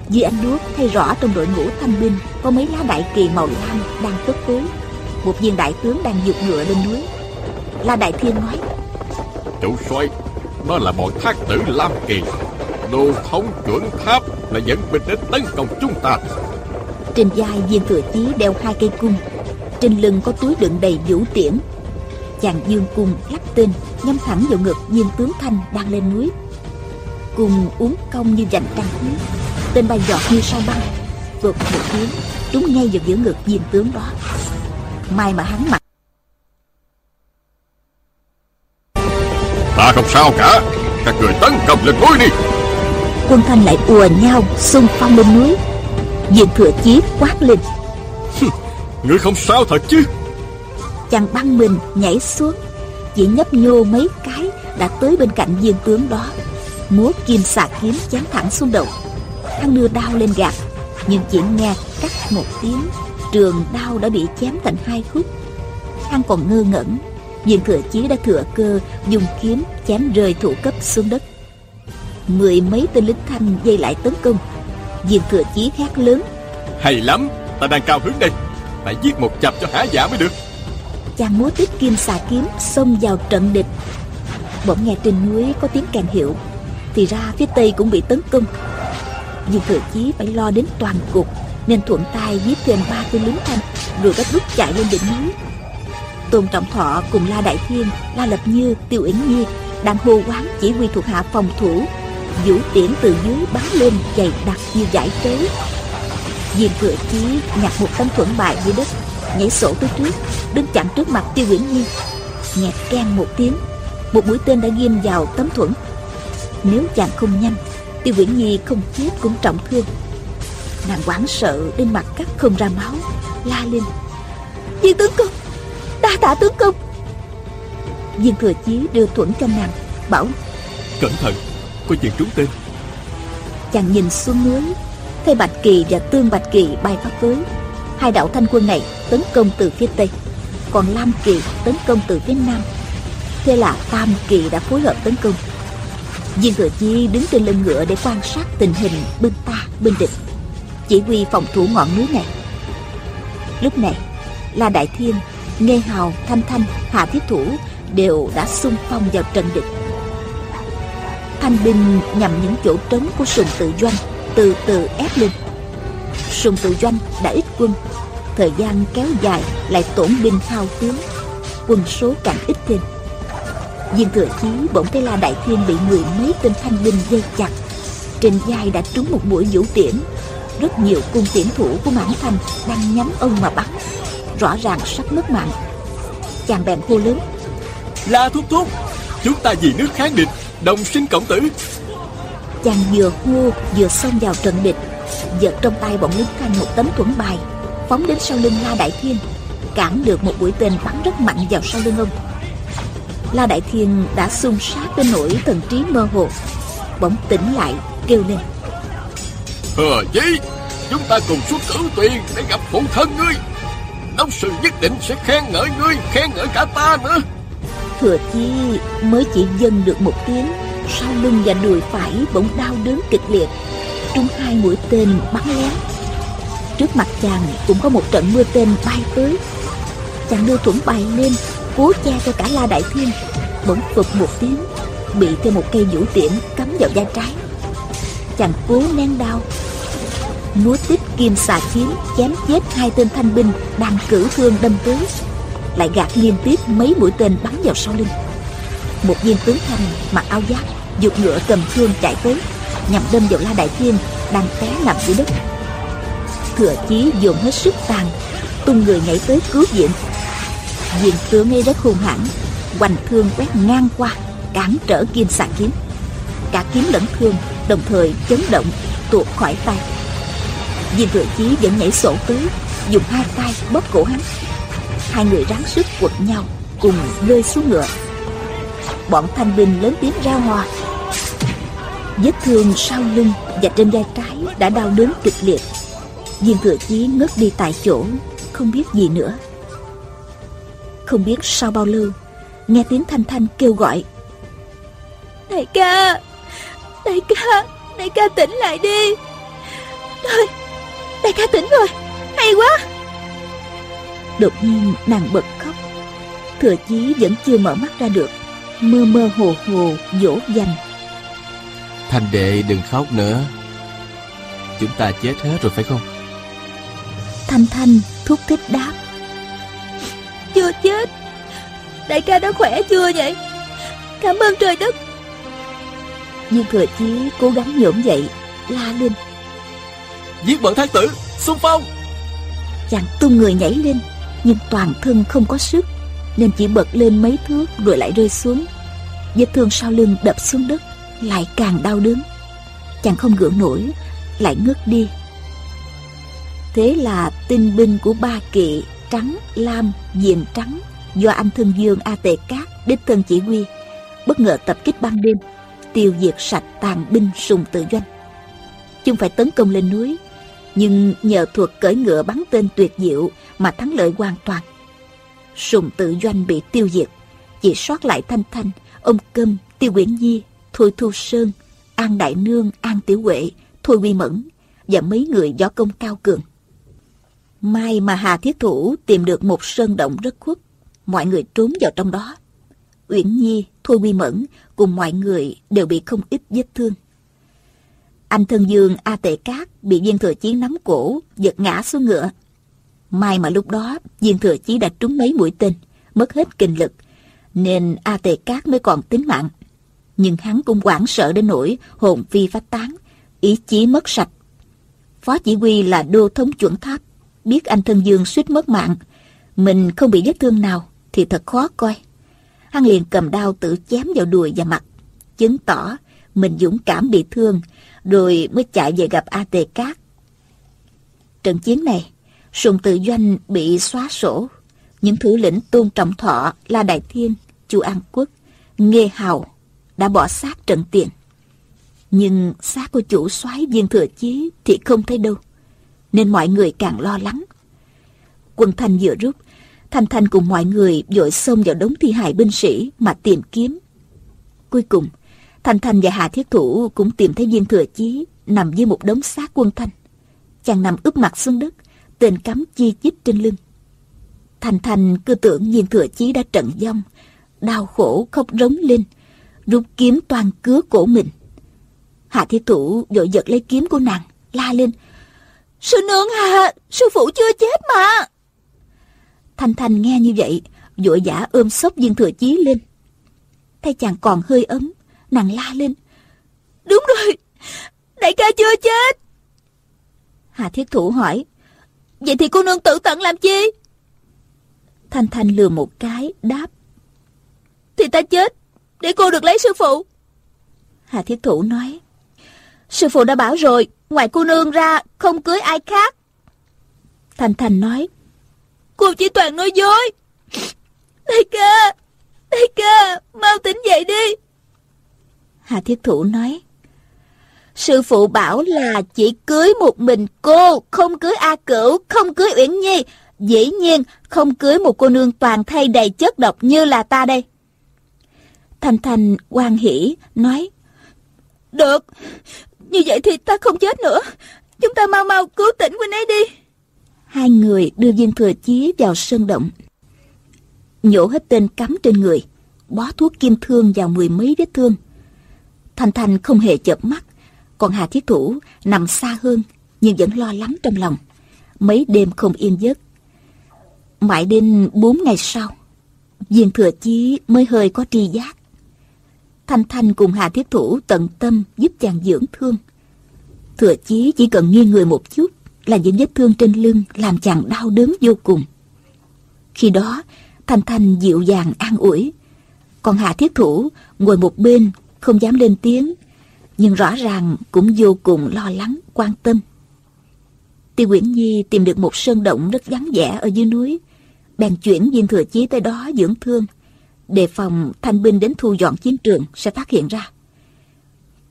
dưới ánh đuốc thấy rõ trong đội ngũ thanh binh có mấy lá đại kỳ màu lam đang tất tới. Một viên đại tướng đang giục ngựa lên núi. La đại thiên nói chủ soái đó là bọn thác tử lam kỳ. Đồ thống chuẩn tháp là dẫn binh đến tấn công chúng ta. Trên vai viên thừa chí đeo hai cây cung. Trên lưng có túi đựng đầy vũ tiễn. Chàng dương cung lắp tên nhắm thẳng vào ngực viên tướng thanh đang lên núi. Cùng uống cong như dành trăng. huyết tên bay giọt như sao băng vượt một tiếng trúng ngay vào giữa ngực viên tướng đó. May mà hắn mặc. Ta không sao cả. Các người tấn công lên núi đi. Quân thanh lại ùa nhau xung phong lên núi. Viên thừa chí quát lên. Người không sao thật chứ. Chàng băng mình nhảy xuống chỉ nhấp nhô mấy cái đã tới bên cạnh viên tướng đó. Múa kim xà kiếm chém thẳng xuống đầu hắn đưa đao lên gạt nhưng chỉ nghe cắt một tiếng trường đao đã bị chém thành hai khúc. Hắn còn ngơ ngẩn viên thừa chí đã thừa cơ dùng kiếm chém rơi thủ cấp xuống đất. Mười mấy tên lính thanh dây lại tấn công viên thừa chí hét lớn. Hay lắm ta đang cao hứng đây. Phải giết một chập cho hả dạ mới được. Chàng múa tiếp kim xà kiếm Xông vào trận địch. Bỗng nghe trên núi có tiếng kèn hiệu Thì ra phía tây cũng bị tấn công Dương Thừa Chí phải lo đến toàn cục Nên thuận tay giết thêm ba tên lính thanh Rồi gấp rút chạy lên đỉnh núi. Tôn Trọng Thọ cùng La Đại Thiên La Lập Như, Tiêu Yển Nhi Đang hô quán chỉ huy thuộc hạ phòng thủ Vũ tiễn từ dưới bắn lên dày đặc như giải trế Diên Thừa Chí nhặt một tấm thuẫn bài dưới đất Nhảy sổ tới trước Đứng chặn trước mặt Tiêu yến Nhi Nhẹt keng một tiếng. Một mũi tên đã ghim vào tấm thuẫn. Nếu chàng không nhanh Tiêu Uyển Nhi không chết cũng trọng thương. Nàng hoảng sợ đến mặt cắt không ra máu La lên. Viên tướng công Đa tạ tướng công. Viên thừa chí đưa thuẫn cho nàng Bảo Cẩn thận Có chuyện trúng tên. Chàng nhìn xuống núi Thấy Bạch Kỳ và Tương Bạch Kỳ bay pháp tới. Hai đạo thanh quân này tấn công từ phía Tây Còn Lam Kỳ tấn công từ phía Nam. Thế là Tam Kỳ đã phối hợp tấn công Viên Thừa Chi đứng trên lưng ngựa để quan sát tình hình bên ta, bên địch. Chỉ huy phòng thủ ngọn núi này. Lúc này La Đại Thiên, Nghe Hào, Thanh Thanh, Hà Thiết Thủ Đều đã xung phong vào trận địch. Thanh binh nhằm những chỗ trống của sùng tự doanh Từ từ ép lên. Sùng tự doanh đã ít quân Thời gian kéo dài lại tổn binh hao tướng Quân số càng ít thêm. Viên thừa chí bỗng thấy La Đại Thiên bị mười mấy tên thanh binh dây chặt. Trên vai đã trúng một mũi vũ tiễn. Rất nhiều cung tiễn thủ của Mãn Thanh đang nhắm ông mà bắn. Rõ ràng sắp mất mạng. Chàng bèn hô lớn. La thúc thúc Chúng ta vì nước kháng địch Đồng sinh cộng tử. Chàng vừa hô vừa xông vào trận địch. Giật trong tay bọn lính thanh một tấm thuẫn bài phóng đến sau lưng la đại thiên. Cản được một mũi tên bắn rất mạnh vào sau lưng ông la đại thiên đã xung sát đến nỗi thần trí mơ hồ. Bỗng tỉnh lại kêu lên. Hờ gì Chúng ta cùng xuất cử tuyền để gặp phụ thân ngươi. Đốc sư nhất định sẽ khen ngợi ngươi Khen ngợi cả ta nữa. Thừa chi mới chỉ dâng được một tiếng sau lưng và đùi phải bỗng đau đớn kịch liệt. Trúng hai mũi tên bắn lén. Trước mặt chàng cũng có một trận mưa tên bay tới. Chàng đưa thuẫn bài lên cố che cho cả la đại thiên. Bỗng phục một tiếng, bị thêm một cây vũ tiễn cắm vào da trái. Chàng cố nén đau. Múa tích kim xà kiếm chém chết hai tên thanh binh đang cử thương đâm tới. Lại gạt liên tiếp mấy mũi tên bắn vào sau lưng. Một viên tướng thanh mặc áo giáp, giục ngựa cầm thương chạy tới, nhằm đâm vào la đại thiên đang té nằm dưới đất. Thừa chí dồn hết sức tàn, tung người nhảy tới cứu viện diện tướng ấy rất hung hãn. Hoành thương quét ngang qua, cản trở kim xà kiếm. Cả kiếm lẫn thương đồng thời chấn động, tuột khỏi tay. Viên thừa chí vẫn nhảy sổ tới dùng hai tay bóp cổ hắn. Hai người ráng sức quật nhau, cùng rơi xuống ngựa. Bọn thanh binh lớn tiếng ra hòa. Vết thương sau lưng và trên vai trái đã đau đớn kịch liệt. Viên thừa chí ngất đi tại chỗ, không biết gì nữa không biết sau bao lâu nghe tiếng thanh thanh kêu gọi. Đại ca đại ca đại ca tỉnh lại đi. Thôi đại ca tỉnh rồi hay quá. Đột nhiên nàng bật khóc. Thừa chí vẫn chưa mở mắt ra được mơ mơ hồ hồ dỗ dành. Thanh đệ đừng khóc nữa. Chúng ta chết hết rồi phải không? Thanh Thanh thúc thích đáp Chưa chết. Đại ca đã khỏe chưa vậy? Cảm ơn trời đất. Nhưng thừa chí cố gắng nhổm dậy La lên. Giết bọn thái tử xung phong. Chàng tung người nhảy lên Nhưng toàn thân không có sức Nên chỉ bật lên mấy thước rồi lại rơi xuống. Vết thương sau lưng đập xuống đất lại càng đau đớn. Chàng không gượng nổi lại ngất đi. Thế là tinh binh của ba kỵ trắng lam diện trắng do anh thân dương a tề cát đích thân chỉ huy. Bất ngờ tập kích ban đêm tiêu diệt sạch tàn binh sùng tự doanh. Chúng phải tấn công lên núi nhưng nhờ thuật cởi ngựa bắn tên tuyệt diệu mà thắng lợi hoàn toàn. Sùng tự doanh bị tiêu diệt chỉ sót lại thanh thanh ông câm tiêu quyển nhi Thôi Thu Sơn, An Đại Nương, An Tiểu Huệ, Thôi Quy Mẫn và mấy người do công cao cường. May mà Hà Thiết Thủ tìm được một sơn động rất khuất. Mọi người trốn vào trong đó. Uyển Nhi, Thôi Quy Mẫn cùng mọi người đều bị không ít vết thương. Anh thân dương A Tệ Cát bị viên thừa chí nắm cổ, giật ngã xuống ngựa. May mà lúc đó viên thừa chí đã trúng mấy mũi tên, mất hết kinh lực, nên A Tề Cát mới còn tính mạng. Nhưng hắn cũng hoảng sợ đến nỗi hồn phi phát tán, ý chí mất sạch. Phó chỉ huy là đô thống chuẩn tháp, biết anh thân dương suýt mất mạng, mình không bị vết thương nào thì thật khó coi. Hắn liền cầm đao tự chém vào đùi và mặt, chứng tỏ mình dũng cảm bị thương, rồi mới chạy về gặp A Tề Cát. Trận chiến này, Sùng Tự Doanh bị xóa sổ. Những thủ lĩnh Tôn Trọng Thọ, La Đại Thiên, Chu An Quốc, Nghê Hào đã bỏ xác trận tiền. Nhưng xác của chủ soái viên thừa chí thì không thấy đâu, nên mọi người càng lo lắng. Quân Thanh vừa rút, Thanh Thanh cùng mọi người dội xông vào đống thi hài binh sĩ mà tìm kiếm. Cuối cùng, Thanh Thanh và Hà Thiết Thủ cũng tìm thấy viên thừa chí nằm dưới một đống xác quân Thanh. Chàng nằm úp mặt xuống đất, tên cắm chi chít trên lưng. Thanh Thanh cứ tưởng viên thừa chí đã trận vong, đau khổ khóc rống lên, rút kiếm toàn cứa cổ mình. Hạ Thiết Thủ vội giật lấy kiếm của nàng, la lên. Sư nương à, sư phụ chưa chết mà. Thanh Thanh nghe như vậy, vội vã ôm sốc viên thừa chí lên. Thấy chàng còn hơi ấm, nàng la lên. Đúng rồi, đại ca chưa chết. Hà Thiết Thủ hỏi, vậy thì cô nương tự tận làm chi? Thanh Thanh lừa một cái, đáp. Thì ta chết, để cô được lấy sư phụ. Hà Thiết Thủ nói, sư phụ đã bảo rồi, ngoài cô nương ra, không cưới ai khác. thành thành nói, cô chỉ toàn nói dối. Đại ca, đại ca, mau tỉnh dậy đi. Hà Thiết Thủ nói, Sư phụ bảo là chỉ cưới một mình cô, không cưới A Cửu, không cưới Uyển Nhi. Dĩ nhiên, không cưới một cô nương toàn thay đầy chất độc như là ta đây. thành thành quan hỷ nói, Được, như vậy thì ta không chết nữa. Chúng ta mau mau cứu tỉnh huynh ấy đi. Hai người đưa viên thừa chí vào sơn động. Nhổ hết tên cắm trên người, bó thuốc kim thương vào mười mấy vết thương. Thanh Thanh không hề chợp mắt, còn Hà Thiết Thủ nằm xa hơn nhưng vẫn lo lắng trong lòng. Mấy đêm không yên giấc. Mãi đến bốn ngày sau, viên thừa chí mới hơi có tri giác. Thanh Thanh cùng Hà Thiết Thủ tận tâm giúp chàng dưỡng thương. Thừa chí chỉ cần nghiêng người một chút là những vết thương trên lưng làm chàng đau đớn vô cùng. Khi đó, Thanh Thanh dịu dàng an ủi. Còn Hà Thiết Thủ ngồi một bên, không dám lên tiếng, nhưng rõ ràng cũng vô cùng lo lắng, quan tâm. Tiêu Nguyễn Nhi tìm được một sơn động rất vắng vẻ ở dưới núi, bèn chuyển viên thừa chí tới đó dưỡng thương, đề phòng thanh binh đến thu dọn chiến trường sẽ phát hiện ra.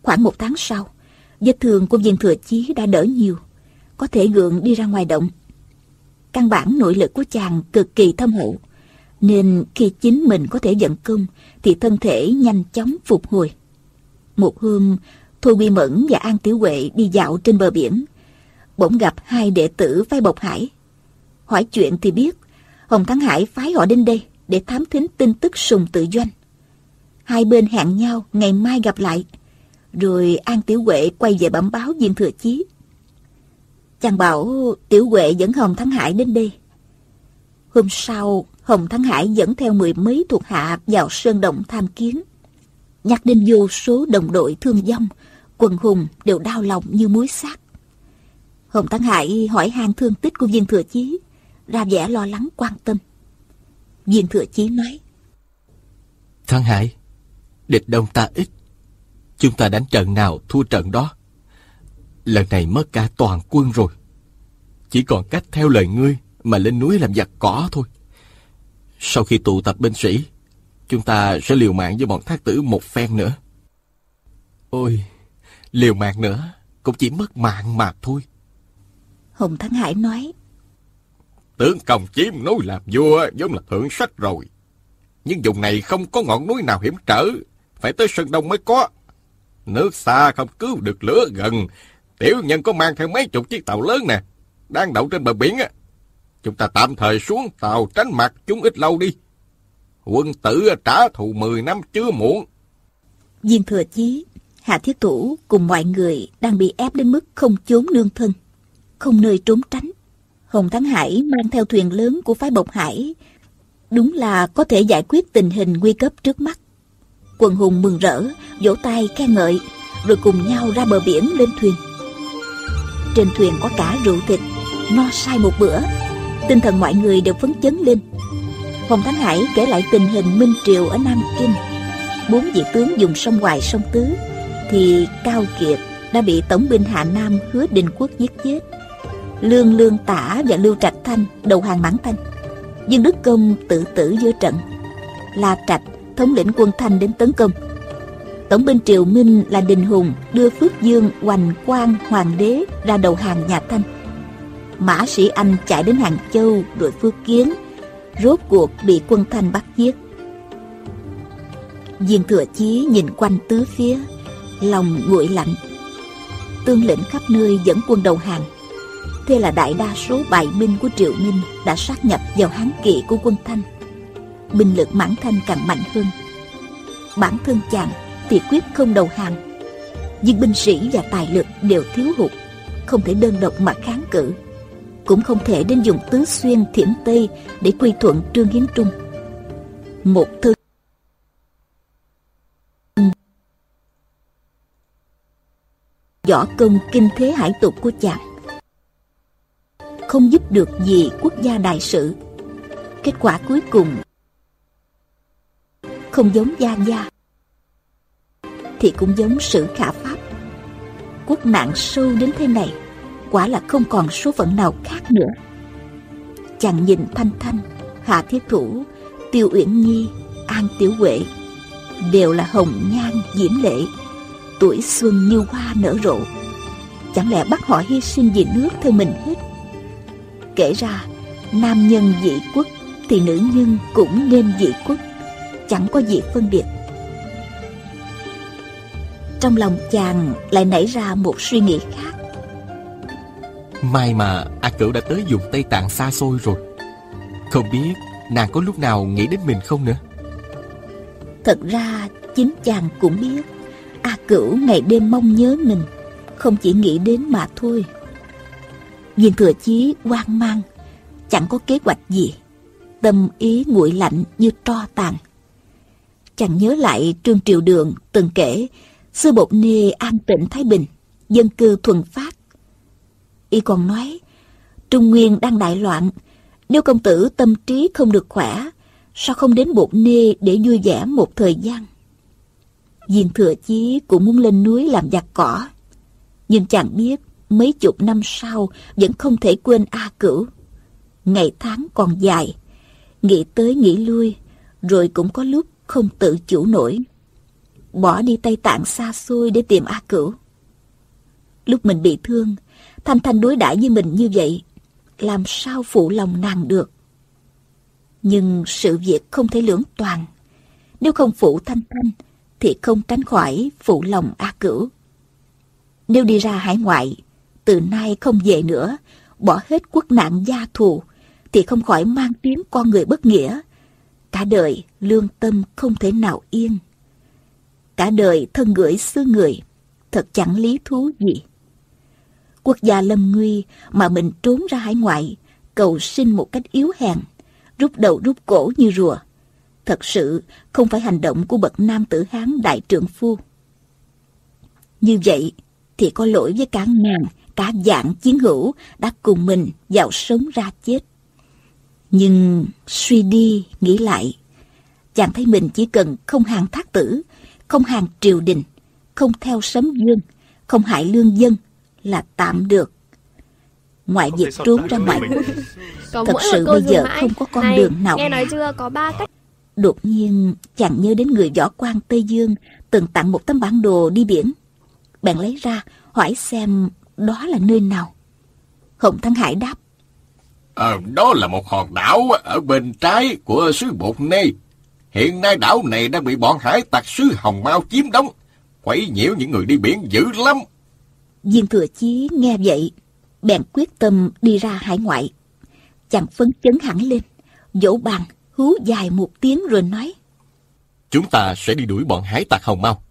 Khoảng một tháng sau, vết thương của viên thừa chí đã đỡ nhiều, có thể gượng đi ra ngoài động. Căn bản nội lực của chàng cực kỳ thâm hậu, nên khi chính mình có thể dẫn công thì thân thể nhanh chóng phục hồi. Một hôm, Thôi Quy Mẫn và An Tiểu Huệ đi dạo trên bờ biển, bỗng gặp hai đệ tử phái Bộc Hải. Hỏi chuyện thì biết, Hồng Thắng Hải phái họ đến đây để thám thính tin tức sùng tự doanh. Hai bên hẹn nhau ngày mai gặp lại, rồi An Tiểu Huệ quay về bẩm báo viên thừa chí. Chàng bảo Tiểu Huệ dẫn Hồng Thắng Hải đến đây. Hôm sau, Hồng Thắng Hải dẫn theo mười mấy thuộc hạ vào sơn động tham kiến. Nhắc đến vô số đồng đội thương vong, quần hùng đều đau lòng như muối xác. Hồng Thắng Hải hỏi han thương tích của viên thừa chí, ra vẻ lo lắng quan tâm. Viên thừa chí nói. Thắng Hải, địch đông ta ít. Chúng ta đánh trận nào thua trận đó. Lần này mất cả toàn quân rồi. Chỉ còn cách theo lời ngươi mà lên núi làm giặc cỏ thôi. Sau khi tụ tập binh sĩ, chúng ta sẽ liều mạng với bọn thác tử một phen nữa. Ôi, liều mạng nữa cũng chỉ mất mạng mà thôi. Hồng Thắng Hải nói. Tướng công chiếm núi làm vua giống là thượng sách rồi. Nhưng vùng này không có ngọn núi nào hiểm trở, phải tới Sơn Đông mới có. Nước xa không cứu được lửa gần, tiểu nhân có mang theo mấy chục chiếc tàu lớn nè, đang đậu trên bờ biển á. Chúng ta tạm thời xuống tàu tránh mặt chúng ít lâu đi. Quân tử trả thù 10 năm chưa muộn. Viên thừa chí, Hạ Thiết Thủ cùng mọi người đang bị ép đến mức không chốn nương thân, không nơi trốn tránh. Hồng Thắng Hải mang theo thuyền lớn của phái Bộc Hải, đúng là có thể giải quyết tình hình nguy cấp trước mắt. Quần hùng mừng rỡ, vỗ tay khen ngợi, rồi cùng nhau ra bờ biển lên thuyền. Trên thuyền có cả rượu thịt, no say một bữa, tinh thần mọi người đều phấn chấn lên. Hồng Thắng Hải kể lại tình hình Minh Triều ở Nam Kinh. Bốn vị tướng dùng sông Hoài sông Tứ, thì Cao Kiệt đã bị Tổng binh Hà Nam hứa Đình Quốc giết chết. Lương Lương Tả và Lưu Trạch Thanh đầu hàng mãn thanh. Dương Đức Công tự tử giữa trận. La Trạch thống lĩnh quân Thanh đến tấn công. Tổng binh Triều Minh là Đình Hùng đưa Phước Dương, Hoành Quang, Hoàng đế ra đầu hàng nhà Thanh. Mã Sĩ Anh chạy đến Hàng Châu rồi Phước Kiến, rốt cuộc bị quân Thanh bắt giết. Viên Thừa Chí nhìn quanh tứ phía, lòng nguội lạnh. Tương lĩnh khắp nơi dẫn quân đầu hàng. Thế là đại đa số bại binh của Triệu Minh đã sát nhập vào hán kỵ của quân Thanh. Binh lực mãn thanh càng mạnh hơn. Bản thân chàng thì quyết không đầu hàng. Nhưng binh sĩ và tài lực đều thiếu hụt, không thể đơn độc mà kháng cự. Cũng không thể đến dùng tứ xuyên thiểm Tây để quy thuận Trương Hiến Trung. Một thư võ công kinh thế hải tục của chàng không giúp được gì quốc gia đại sự. Kết quả cuối cùng không giống gia gia, thì cũng giống sử khả pháp. Quốc nạn sâu đến thế này, quả là không còn số phận nào khác nữa. Chàng nhìn thanh thanh hạ thiết thủ, tiêu uyển nhi an tiểu huệ, đều là hồng nhan, diễm lệ, tuổi xuân như hoa nở rộ. Chẳng lẽ bắt họ hy sinh vì nước theo mình hết kể ra nam nhân dị quốc thì nữ nhân cũng nên dị quốc chẳng có gì phân biệt. Trong lòng chàng lại nảy ra một suy nghĩ khác. May mà A Cửu đã tới dùng Tây Tạng xa xôi rồi. Không biết nàng có lúc nào nghĩ đến mình không nữa? Thật ra chính chàng cũng biết A Cửu ngày đêm mong nhớ mình Không chỉ nghĩ đến mà thôi Viên thừa chí hoang mang, Chẳng có kế hoạch gì. Tâm ý nguội lạnh như tro tàn. Chàng nhớ lại Trương Triều Đường từng kể, Xưa bột nê an tịnh Thái Bình, Dân cư thuần phát. Y còn nói, Trung Nguyên đang đại loạn, Nếu công tử tâm trí không được khỏe, Sao không đến bột nê để vui vẻ một thời gian? Viên thừa chí cũng muốn lên núi làm giặt cỏ. Nhưng chàng biết mấy chục năm sau vẫn không thể quên A Cửu. Ngày tháng còn dài, nghĩ tới nghĩ lui, rồi cũng có lúc không tự chủ nổi. Bỏ đi Tây Tạng xa xôi để tìm A Cửu. Lúc mình bị thương, Thanh Thanh đối đãi với mình như vậy, làm sao phụ lòng nàng được. Nhưng sự việc không thể lưỡng toàn. Nếu không phụ Thanh Thanh, thì không tránh khỏi phụ lòng A Cửu. Nếu đi ra hải ngoại, từ nay không về nữa, bỏ hết quốc nạn gia thù, thì không khỏi mang tiếng con người bất nghĩa. Cả đời lương tâm không thể nào yên. Cả đời thân gửi xứ người, thật chẳng lý thú gì. Quốc gia lâm nguy mà mình trốn ra hải ngoại, cầu sinh một cách yếu hèn, rút đầu rút cổ như rùa thật sự không phải hành động của bậc nam tử Hán đại trượng phu. Như vậy thì có lỗi với cả nàng cả dạng chiến hữu đã cùng mình vào sống ra chết. Nhưng suy đi, nghĩ lại, chàng thấy mình chỉ cần không hàng thác tử, không hàng triều đình, không theo sấm dương, không hại lương dân là tạm được. Ngoại việc trốn ra ngoại quốc, thật sự bây giờ không có con đường nào Nghe nói chưa, có ba cách Đột nhiên chàng nhớ đến người võ quan Tây Dương từng tặng một tấm bản đồ đi biển. Bèn lấy ra hỏi xem đó là nơi nào. Hồng Thắng Hải đáp. Ờ, đó là một hòn đảo ở bên trái của xứ Bột Nê. Hiện nay đảo này đang bị bọn hải tặc xứ Hồng Mao chiếm đóng. Quấy nhiễu những người đi biển dữ lắm. Viên Thừa Chí nghe vậy, bèn quyết tâm đi ra hải ngoại. Chàng phấn chấn hẳn lên, vỗ bàn, hú dài một tiếng rồi nói. Chúng ta sẽ đi đuổi bọn hải tặc hồng mau,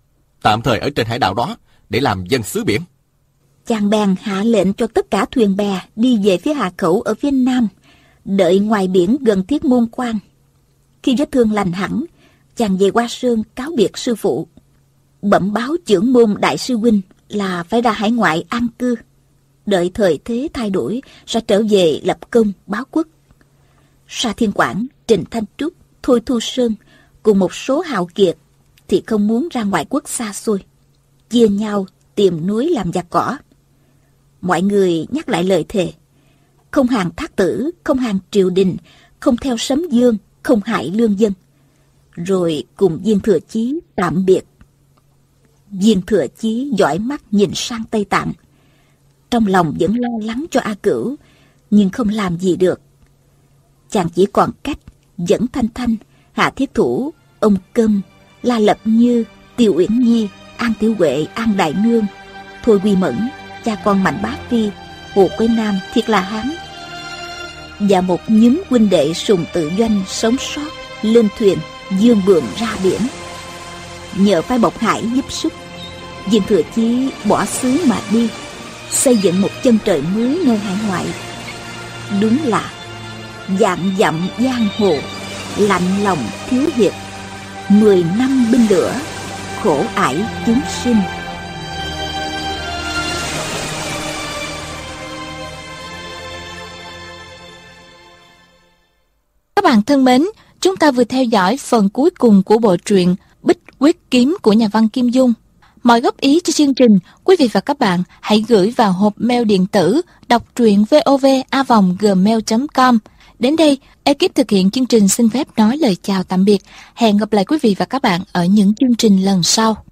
tạm thời ở trên hải đảo đó để làm dân xứ biển. Chàng bèn hạ lệnh cho tất cả thuyền bè đi về phía hạ khẩu ở phía nam, đợi ngoài biển gần thiết môn quan. Khi vết thương lành hẳn, chàng về qua sơn cáo biệt sư phụ. Bẩm báo trưởng môn đại sư huynh là phải ra hải ngoại an cư. Đợi thời thế thay đổi sẽ trở về lập công báo quốc. Sa Thiên Quảng, Trình Thanh Trúc, Thôi Thu Sơn cùng một số hào kiệt thì không muốn ra ngoại quốc xa xôi. Chia nhau tìm núi làm giặc cỏ. Mọi người nhắc lại lời thề. Không hàng thác tử, không hàng triều đình, không theo sấm dương, không hại lương dân. Rồi cùng viên thừa chí tạm biệt. Viên thừa chí dõi mắt nhìn sang Tây Tạng. Trong lòng vẫn lo lắng cho A Cửu, nhưng không làm gì được. Chàng chỉ còn cách dẫn Thanh Thanh, Hạ Thiết Thủ, ông Câm, La Lập Như, Tiêu Uyển Nhi, An Tiểu Huệ, An Đại Nương, Thôi Quy Mẫn, cha con Mạnh Bá Phi, Hồ Quế Nam, Thiệt là Hán và một nhóm huynh đệ sùng tự doanh sống sót lên thuyền dương bườm ra biển. Nhờ phái bộc hải giúp sức viên thừa chí bỏ xứ mà đi xây dựng một chân trời mới nơi hải ngoại. Đúng là dạng dặm giang hồ lạnh lòng thiếu hiệp mười năm binh lửa khổ ải chúng sinh. Bạn thân mến, chúng ta vừa theo dõi phần cuối cùng của bộ truyện Bích Quyết Kiếm của nhà văn Kim Dung. Mọi góp ý cho chương trình, quý vị và các bạn hãy gửi vào hộp mail điện tử đọc truyện vovavonggmail.com. Đến đây, ekip thực hiện chương trình xin phép nói lời chào tạm biệt. Hẹn gặp lại quý vị và các bạn ở những chương trình lần sau.